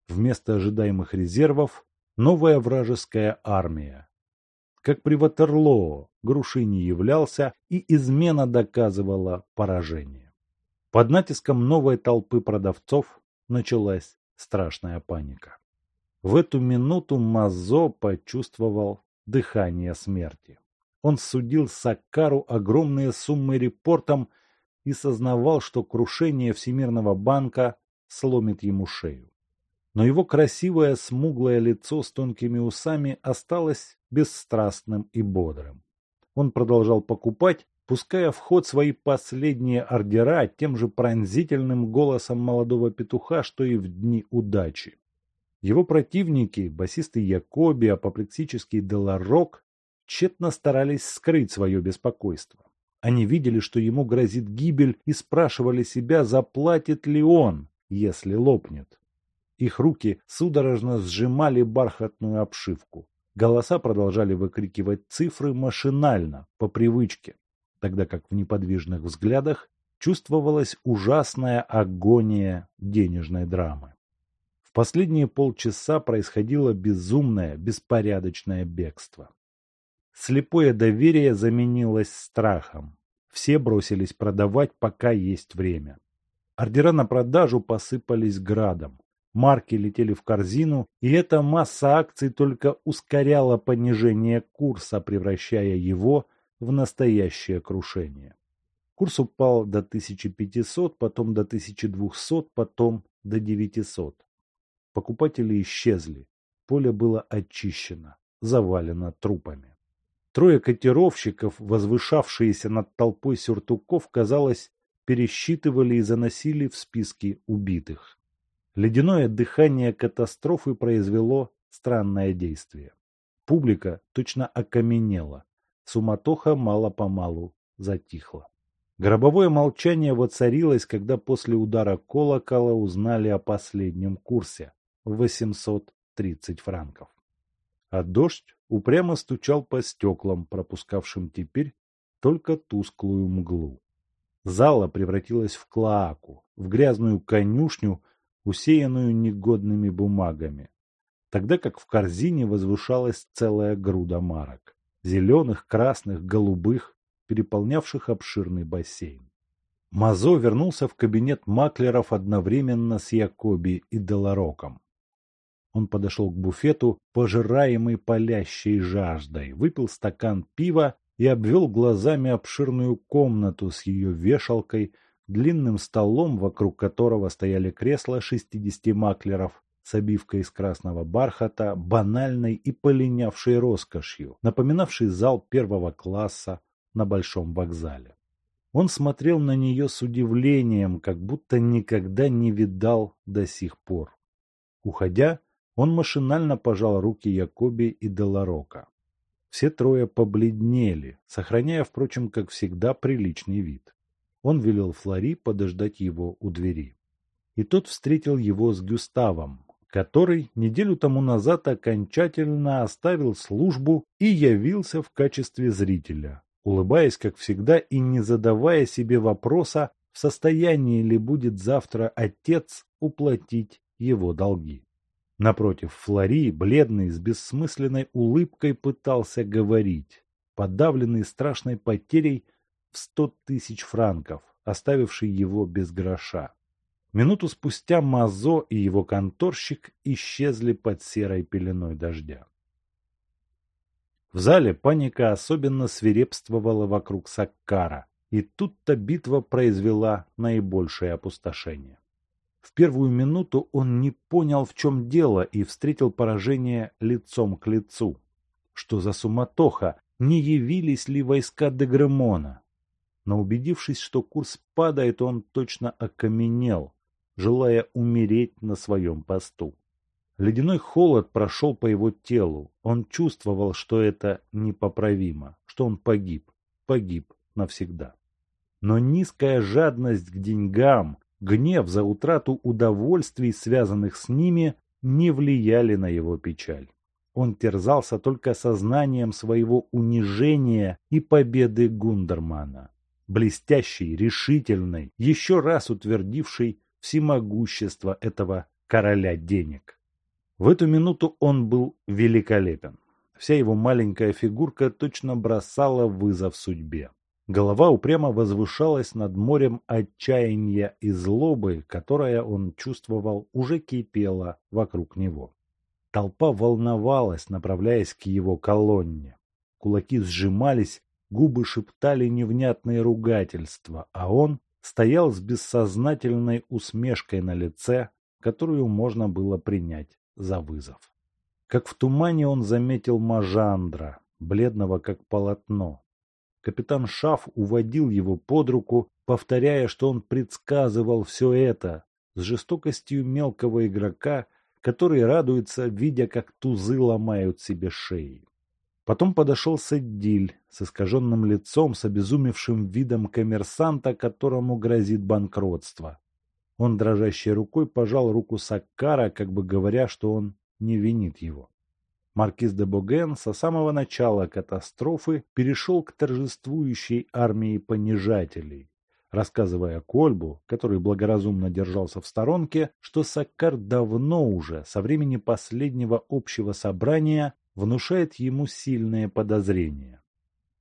Вместо ожидаемых резервов новая вражеская армия. Как при Ватерлоо, Грушини являлся, и измена доказывала поражение. Под натиском новой толпы продавцов началась страшная паника. В эту минуту Мазо почувствовал дыхание смерти. Он судил Сакару огромные суммы репортом и сознавал, что крушение Всемирного банка сломит ему шею но его красивое смуглое лицо с тонкими усами осталось бесстрастным и бодрым. Он продолжал покупать, пуская в ход свои последние ордера тем же пронзительным голосом молодого петуха, что и в дни удачи. Его противники, басисты Якоби, апоплексический Деларок, тщетно старались скрыть свое беспокойство. Они видели, что ему грозит гибель, и спрашивали себя, заплатит ли он, если лопнет. Их руки судорожно сжимали бархатную обшивку. Голоса продолжали выкрикивать цифры машинально, по привычке, тогда как в неподвижных взглядах чувствовалась ужасная агония денежной драмы. В последние полчаса происходило безумное, беспорядочное бегство. Слепое доверие заменилось страхом. Все бросились продавать, пока есть время. Ордера на продажу посыпались градом. Марки летели в корзину, и эта масса акций только ускоряла понижение курса, превращая его в настоящее крушение. Курс упал до 1500, потом до 1200, потом до 900. Покупатели исчезли. Поле было очищено, завалено трупами. Трое котировщиков, возвышавшиеся над толпой сюртуков, казалось, пересчитывали и заносили в списки убитых. Ледяное дыхание катастрофы произвело странное действие. Публика точно окаменела. Суматоха мало-помалу затихла. Гробовое молчание воцарилось, когда после удара колокола узнали о последнем курсе – 830 франков. А дождь упрямо стучал по стеклам, пропускавшим теперь только тусклую мглу. Зала превратилась в клоаку, в грязную конюшню, усеянную негодными бумагами, тогда как в корзине возвышалась целая груда марок, зеленых, красных, голубых, переполнявших обширный бассейн. Мазо вернулся в кабинет маклеров одновременно с Якоби и Делароком. Он подошел к буфету, пожираемый палящей жаждой, выпил стакан пива и обвел глазами обширную комнату с ее вешалкой, длинным столом, вокруг которого стояли кресла шестидесяти маклеров с обивкой из красного бархата, банальной и полинявшей роскошью, напоминавшей зал первого класса на большом вокзале. Он смотрел на нее с удивлением, как будто никогда не видал до сих пор. Уходя, он машинально пожал руки Якоби и Деларока. Все трое побледнели, сохраняя, впрочем, как всегда, приличный вид. Он велел Флори подождать его у двери. И тот встретил его с Гюставом, который неделю тому назад окончательно оставил службу и явился в качестве зрителя, улыбаясь, как всегда, и не задавая себе вопроса, в состоянии ли будет завтра отец уплатить его долги. Напротив, Флори, бледный, с бессмысленной улыбкой пытался говорить, подавленный страшной потерей в сто тысяч франков, оставивший его без гроша. Минуту спустя Мазо и его конторщик исчезли под серой пеленой дождя. В зале паника особенно свирепствовала вокруг Саккара, и тут-то битва произвела наибольшее опустошение. В первую минуту он не понял, в чем дело, и встретил поражение лицом к лицу. Что за суматоха? Не явились ли войска Дегремона? Но убедившись, что курс падает, он точно окаменел, желая умереть на своем посту. Ледяной холод прошел по его телу. Он чувствовал, что это непоправимо, что он погиб, погиб навсегда. Но низкая жадность к деньгам, гнев за утрату удовольствий, связанных с ними, не влияли на его печаль. Он терзался только сознанием своего унижения и победы Гундермана блестящей, решительной, еще раз утвердившей всемогущество этого короля денег. В эту минуту он был великолепен. Вся его маленькая фигурка точно бросала вызов судьбе. Голова упрямо возвышалась над морем отчаяния и злобы, которая он чувствовал уже кипела вокруг него. Толпа волновалась, направляясь к его колонне. Кулаки сжимались, Губы шептали невнятные ругательства, а он стоял с бессознательной усмешкой на лице, которую можно было принять за вызов. Как в тумане он заметил Мажандра, бледного как полотно. Капитан Шаф уводил его под руку, повторяя, что он предсказывал все это, с жестокостью мелкого игрока, который радуется, видя, как тузы ломают себе шеи. Потом подошел Сэддиль с искаженным лицом, с обезумевшим видом коммерсанта, которому грозит банкротство. Он дрожащей рукой пожал руку Саккара, как бы говоря, что он не винит его. Маркиз де Боген со самого начала катастрофы перешел к торжествующей армии понижателей, рассказывая Кольбу, который благоразумно держался в сторонке, что Саккар давно уже, со времени последнего общего собрания, внушает ему сильные подозрения.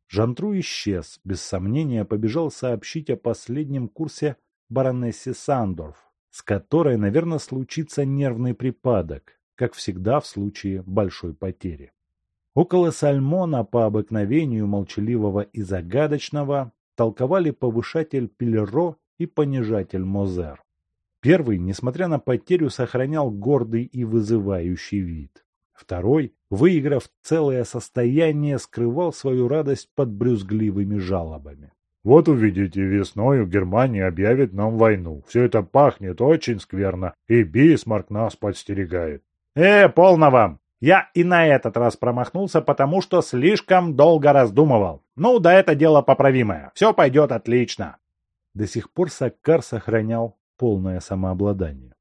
Жантру исчез, без сомнения побежал сообщить о последнем курсе баронессе Сандорф, с которой, наверное, случится нервный припадок, как всегда в случае большой потери. Около Сальмона по обыкновению молчаливого и загадочного толковали повышатель Пелеро и понижатель Мозер. Первый, несмотря на потерю, сохранял гордый и вызывающий вид. Второй, выиграв целое состояние, скрывал свою радость под брюзгливыми жалобами. Вот увидите, весною Германия объявит нам войну. Все это пахнет очень скверно, и Бисмарк нас подстерегает. «Э, полно вам! Я и на этот раз промахнулся, потому что слишком долго раздумывал. Ну, да это дело поправимое. Все пойдет отлично». До сих пор Саккар сохранял полное самообладание.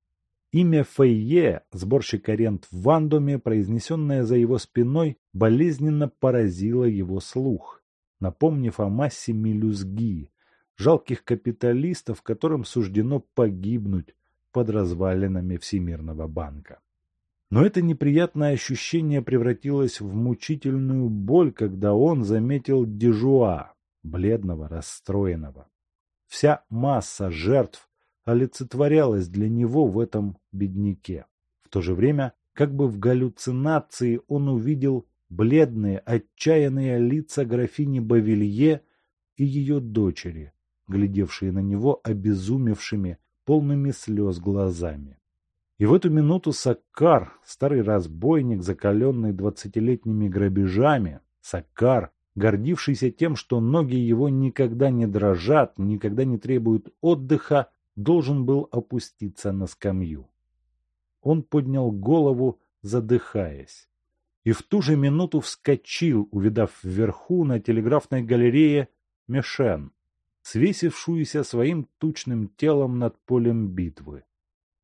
Имя Фейе, сборщика рент в Вандоме, произнесенное за его спиной, болезненно поразило его слух, напомнив о массе мелюзги, жалких капиталистов, которым суждено погибнуть под развалинами Всемирного банка. Но это неприятное ощущение превратилось в мучительную боль, когда он заметил Дежуа, бледного, расстроенного. Вся масса жертв олицетворялась для него в этом бедняке. В то же время, как бы в галлюцинации, он увидел бледные, отчаянные лица графини Бавилье и ее дочери, глядевшие на него обезумевшими, полными слез глазами. И в эту минуту Саккар, старый разбойник, закаленный двадцатилетними грабежами, Саккар, гордившийся тем, что ноги его никогда не дрожат, никогда не требуют отдыха, должен был опуститься на скамью. Он поднял голову, задыхаясь, и в ту же минуту вскочил, увидав вверху на телеграфной галерее Мешен, свесившуюся своим тучным телом над полем битвы.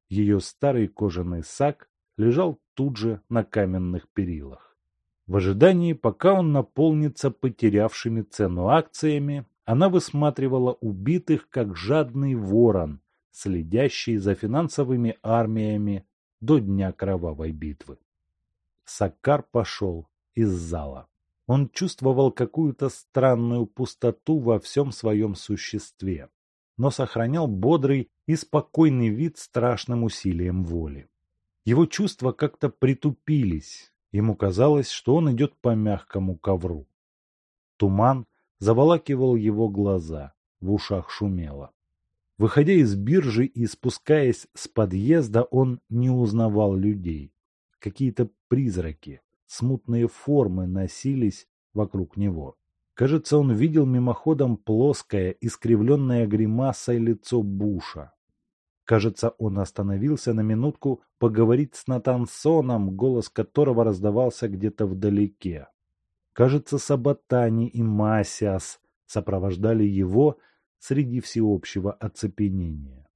Ее старый кожаный сак лежал тут же на каменных перилах. В ожидании, пока он наполнится потерявшими цену акциями, она высматривала убитых, как жадный ворон, следящий за финансовыми армиями до дня кровавой битвы. Саккар пошел из зала. Он чувствовал какую-то странную пустоту во всем своем существе но сохранял бодрый и спокойный вид страшным усилием воли. Его чувства как-то притупились, ему казалось, что он идет по мягкому ковру. Туман заволакивал его глаза, в ушах шумело. Выходя из биржи и спускаясь с подъезда, он не узнавал людей. Какие-то призраки, смутные формы носились вокруг него. Кажется, он видел мимоходом плоское, искривленное гримасой лицо Буша. Кажется, он остановился на минутку поговорить с Натансоном, голос которого раздавался где-то вдалеке. Кажется, Саботани и Масиас сопровождали его среди всеобщего оцепенения.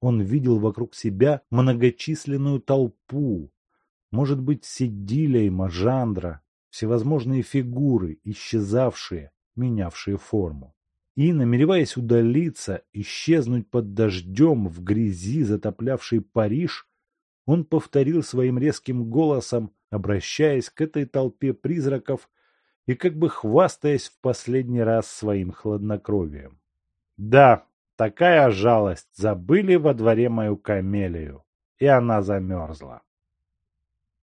Он видел вокруг себя многочисленную толпу, может быть, Сидиля и Мажандра, всевозможные фигуры, исчезавшие, менявшие форму. И, намереваясь удалиться, исчезнуть под дождем в грязи, затоплявшей Париж, он повторил своим резким голосом, обращаясь к этой толпе призраков и как бы хвастаясь в последний раз своим хладнокровием. «Да, такая жалость, забыли во дворе мою камелию, и она замерзла».